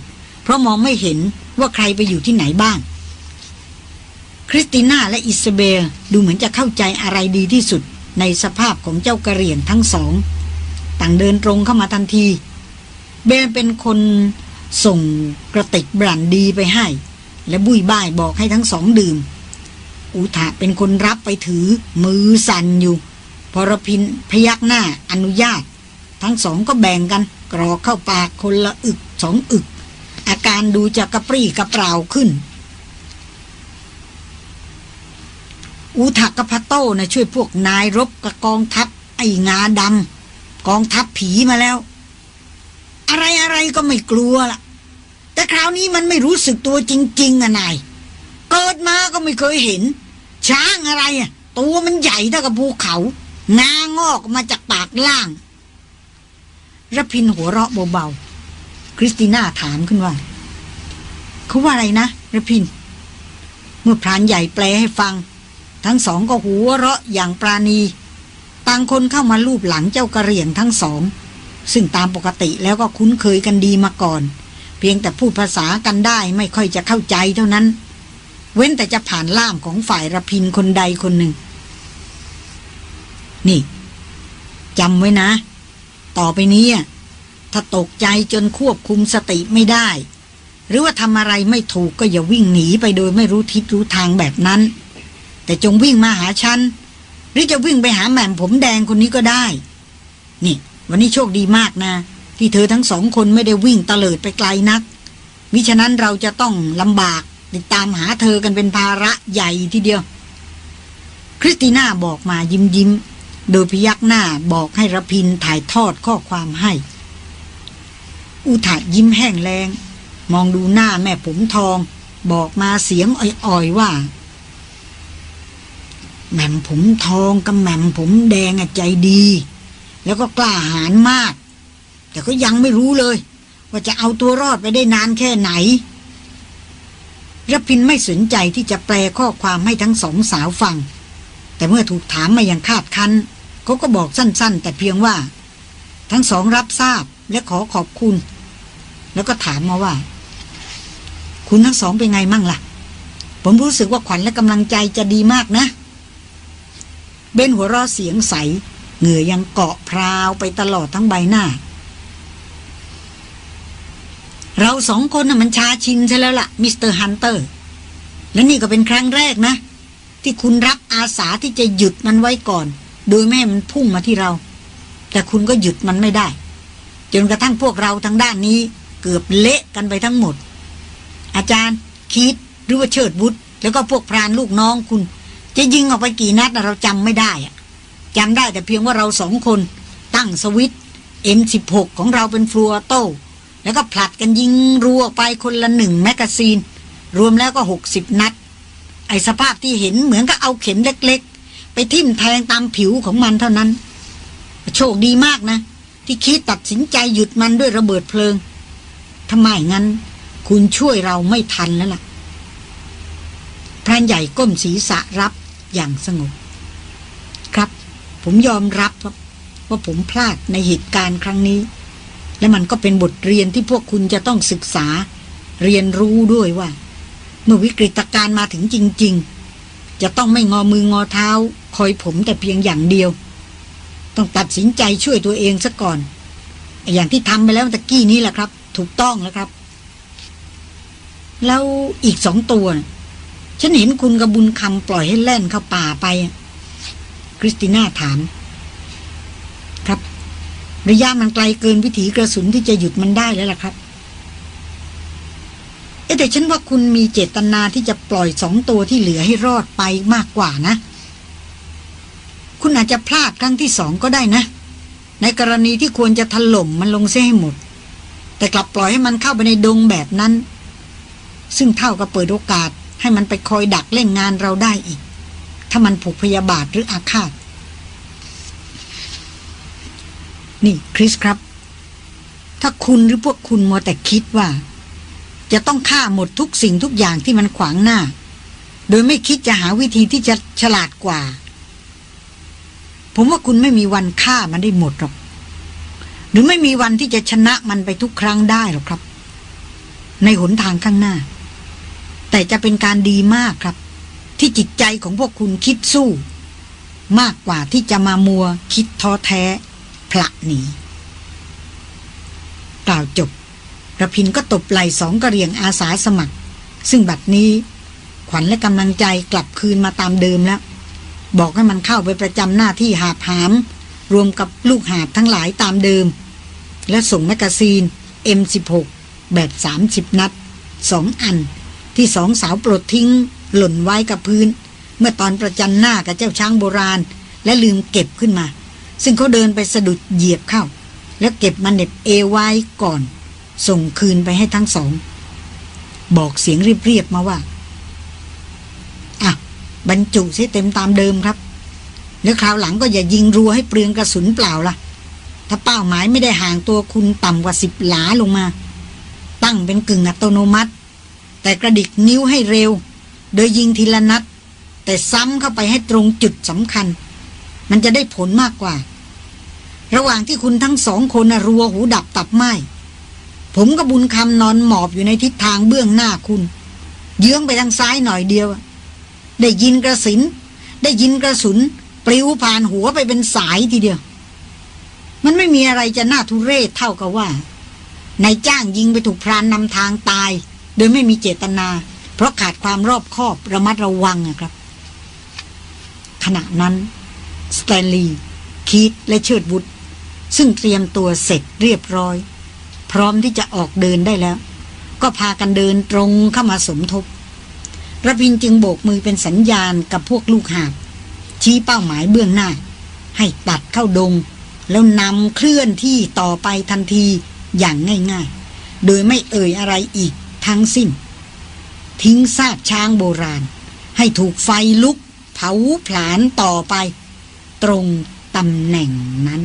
เพราะมองไม่เห็นว่าใครไปอยู่ที่ไหนบ้าง คริสติน่าและอิสเบลดูเหมือนจะเข้าใจอะไรดีที่สุดในสภาพของเจ้ากะเหรี่ยงทั้งสอง ต่างเดินตรงเข้ามาทันที เบลเป็นคนส่งกระติกบรันดีไปให้ และบุยบ้ายบอกให้ทั้งสองดื่ม อุทะเป็นคนรับไปถือมือสั่นอยู่ พอรพินพยักหน้าอนุญาต ทั้งสองก็แบ่งกัน กรอกเข้าปากคนละอึกสองอึก อาการดูจะกระปรี้กระเปร่าขึ้น อูถักกพัตโต้นะช่วยพวกนายรบกับกองทัพไอ้งาดำกองทัพผีมาแล้ว อะไรอะไรก็ไม่กลัวล่ะ แต่คราวนี้มันไม่รู้สึกตัวจริง ๆอะนาย เกิดมาก็ไม่เคยเห็น ช้างอะไรอะตัวมันใหญ่เท่ากับภูเขา งางอกมาจากปากล่างระพินหัวเราะเบาๆ คริสติน่าถามขึ้นว่าเขาว่าอะไรนะระพิน เมื่อพรานใหญ่แปลให้ฟัง ทั้งสองก็หัวเราะอย่างปราณีต่างคนเข้ามาลูบหลังเจ้ากระเหรี่ยงทั้งสอง ซึ่งตามปกติแล้วก็คุ้นเคยกันดีมาก่อน เพียงแต่พูดภาษากันได้ไม่ค่อยจะเข้าใจเท่านั้น เว้นแต่จะผ่านล่ามของฝ่ายระพินคนใดคนหนึ่ง นี่จำไว้นะ ต่อไปนี้ถ้าตกใจจนควบคุมสติไม่ได้ หรือว่าทำอะไรไม่ถูกก็อย่าวิ่งหนีไปโดยไม่รู้ทิศรู้ทางแบบนั้น แต่จงวิ่งมาหาฉัน หรือจะวิ่งไปหาแหม่มผมแดงคนนี้ก็ได้ นี่ วันนี้โชคดีมากนะ ที่เธอทั้งสองคนไม่ได้วิ่งตะเลิดไปไกลนัก มิฉะนั้นเราจะต้องลำบากติดตามหาเธอกันเป็นภาระใหญ่ทีเดียว คริสติน่าบอกมายิ้มยิ้ม โดยพยักหน้าบอกให้ระพินถ่ายทอดข้อความให้ อุทายิ้มแห้งแรงมองดูหน้าแม่ผมทอง บอกมาเสียงอ่อยๆว่า แม่มผมทองกับแม่มผมแดงใจดี แล้วก็กล้าหาญมาก แต่ก็ยังไม่รู้เลย ว่าจะเอาตัวรอดไปได้นานแค่ไหนรพินไม่สนใจที่จะแปลข้อความให้ทั้งสองสาวฟัง แต่เมื่อถูกถามมาอย่างคาดคั้น เขาก็บอกสั้นๆ แต่เพียงว่า ทั้งสองรับทราบและขอขอบคุณ แล้วก็ถามมาว่า คุณทั้งสองเป็นไงมั่งล่ะ ผมรู้สึกว่าขวัญและกำลังใจจะดีมากนะ เบลหัวร่อเสียงใส เหงื่อยังเกาะพราวไปตลอดทั้งใบหน้า เราสองคนน่ะมันชาชินซะแล้วล่ะ Mister Hunter และนี่ก็เป็นครั้งแรกนะ ที่คุณรับอาสาที่จะหยุดมันไว้ก่อน โดยแม่มันพุ่งมาที่เรา แต่คุณก็หยุดมันไม่ได้ จนกระทั่งพวกเราทางด้านนี้เกือบเละกันไปทั้งหมด อาจารย์คิดหรือว่าเชิดบุตรแล้วก็พวกพรานลูกน้องคุณ จะยิงออกไปกี่นัดเราจำไม่ได้อะจำได้แต่เพียงว่าเราสองคน ตั้งสวิตเอ็มสิบหกของเราเป็นฟลัวโต้แล้วก็ผลัดกันยิงรัวไปคนละหนึ่งแมกกาซีน รวมแล้วก็หกสิบนัด ไอสภาพที่เห็นเหมือนกับเอาเข็มเล็ก ไปทิ่มแทงตามผิวของมันเท่านั้น โชคดีมากนะ ที่คิดตัดสินใจหยุดมันด้วยระเบิดเพลิงทำไมงั้น คุณช่วยเราไม่ทันแล้วล่ะพรานใหญ่ก้มศีรษะรับอย่างสงบ ครับ ผมยอมรับว่าผมพลาดในเหตุการณ์ครั้งนี้ และมันก็เป็นบทเรียนที่พวกคุณจะต้องศึกษา เรียนรู้ด้วยว่า เมื่อวิกฤตการณ์มาถึงจริง ๆ จะต้องไม่งอมืองอเท้า คอยผมแต่เพียงอย่างเดียว ต้องตัดสินใจช่วยตัวเองซะก่อน อย่างที่ทำไปแล้วตะกี้นี้แหละครับ ถูกต้องแล้วครับ แล้วอีกสองตัว ฉันเห็นคุณกระบุญคำปล่อยให้แล่นเข้าป่าไป คริสติน่าถาม ครับ ระยะมันไกลเกินวิถีกระสุนที่จะหยุดมันได้แล้วล่ะครับ เอแต่ฉันว่าคุณมีเจตนาที่จะปล่อยสองตัวที่เหลือให้รอดไปมากกว่านะ คุณอาจจะพลาดครั้งที่สองก็ได้นะ ในกรณีที่ควรจะถล่มมันลงเสียให้หมด แต่กลับปล่อยให้มันเข้าไปในดงแบบนั้น ซึ่งเท่ากับเปิดโอกาสให้มันไปคอยดักเล่นงานเราได้อีก ถ้ามันผูกพยาบาทหรืออาฆาต นี่คริสครับ ถ้าคุณหรือพวกคุณมัวแต่คิดว่า จะต้องฆ่าหมดทุกสิ่งทุกอย่างที่มันขวางหน้า โดยไม่คิดจะหาวิธีที่จะฉลาดกว่า ผมว่าคุณไม่มีวันฆ่ามันได้หมดหรอก หรือไม่มีวันที่จะชนะมันไปทุกครั้งได้หรอกครับ ในหนทางข้างหน้า แต่จะเป็นการดีมากครับ ที่จิตใจของพวกคุณคิดสู้ มากกว่าที่จะมามัวคิดท้อแท้พละหนีกล่าวจบ ระพินก็ตบไหล่สองกระเรียงอาสาสมัคร ซึ่งบัดนี้ขวัญและกำลังใจกลับคืนมาตามเดิมแล้ว บอกให้มันเข้าไปประจำหน้าที่หาผาม รวมกับลูกหาบทั้งหลายตามเดิม และส่งแมกกาซีน M16 แบบ 30 นัดสองอัน ที่สองสาวปลดทิ้ง หล่นไว้กับพื้น เมื่อตอนประจันหน้ากับเจ้าช้างโบราณ และลืมเก็บขึ้นมา ซึ่งเขาเดินไปสะดุดเหยียบเข้า แล้วเก็บมาเน็บเอไว้ก่อน ส่งคืนไปให้ทั้งสอง บอกเสียงเรียบๆมาว่า อะ บรรจุใช้เต็มตามเดิมครับ แล้วคราวหลังก็อย่ายิงรัวให้เปลืองกระสุนเปล่าล่ะ ถ้าเป้าหมายไม่ได้ห่างตัวคุณต่ำกว่าสิบหลาลงมา ตั้งเป็นกึ่งอัตโนมัติ แต่กระดิกนิ้วให้เร็ว โดยยิงทีละนัด แต่ซ้ำเข้าไปให้ตรงจุดสำคัญ มันจะได้ผลมากกว่า ระหว่างที่คุณทั้งสองคนรัวหูดับตับไหม ผมกับบุญคำนอนหมอบอยู่ในทิศทางเบื้องหน้าคุณ เยื้องไปทางซ้ายหน่อยเดียว ได้ยินกระสิน ได้ยินกระสุน ปลิวผ่านหัวไปเป็นสายทีเดียว มันไม่มีอะไรจะน่าทุเรศเท่ากับว่านายจ้างยิงไปถูกพรานนำทางตาย โดยไม่มีเจตนา เพราะขาดความรอบคอบระมัดระวังอะครับ ขณะนั้นสแตนลีย์คีตและเชิดบุตรซึ่งเตรียมตัวเสร็จเรียบร้อย พร้อมที่จะออกเดินได้แล้ว ก็พากันเดินตรงเข้ามาสมทบระพินจึงโบกมือเป็นสัญญาณกับพวกลูกหาบชี้เป้าหมายเบื้องหน้า ให้ตัดเข้าดง แล้วนำเคลื่อนที่ต่อไปทันทีอย่างง่ายๆ โดยไม่เอ่ยอะไรอีกทั้งสิ้น ทิ้งซากช้างโบราณ ให้ถูกไฟลุก เผาผลาญต่อไป ตรงตำแหน่งนั้น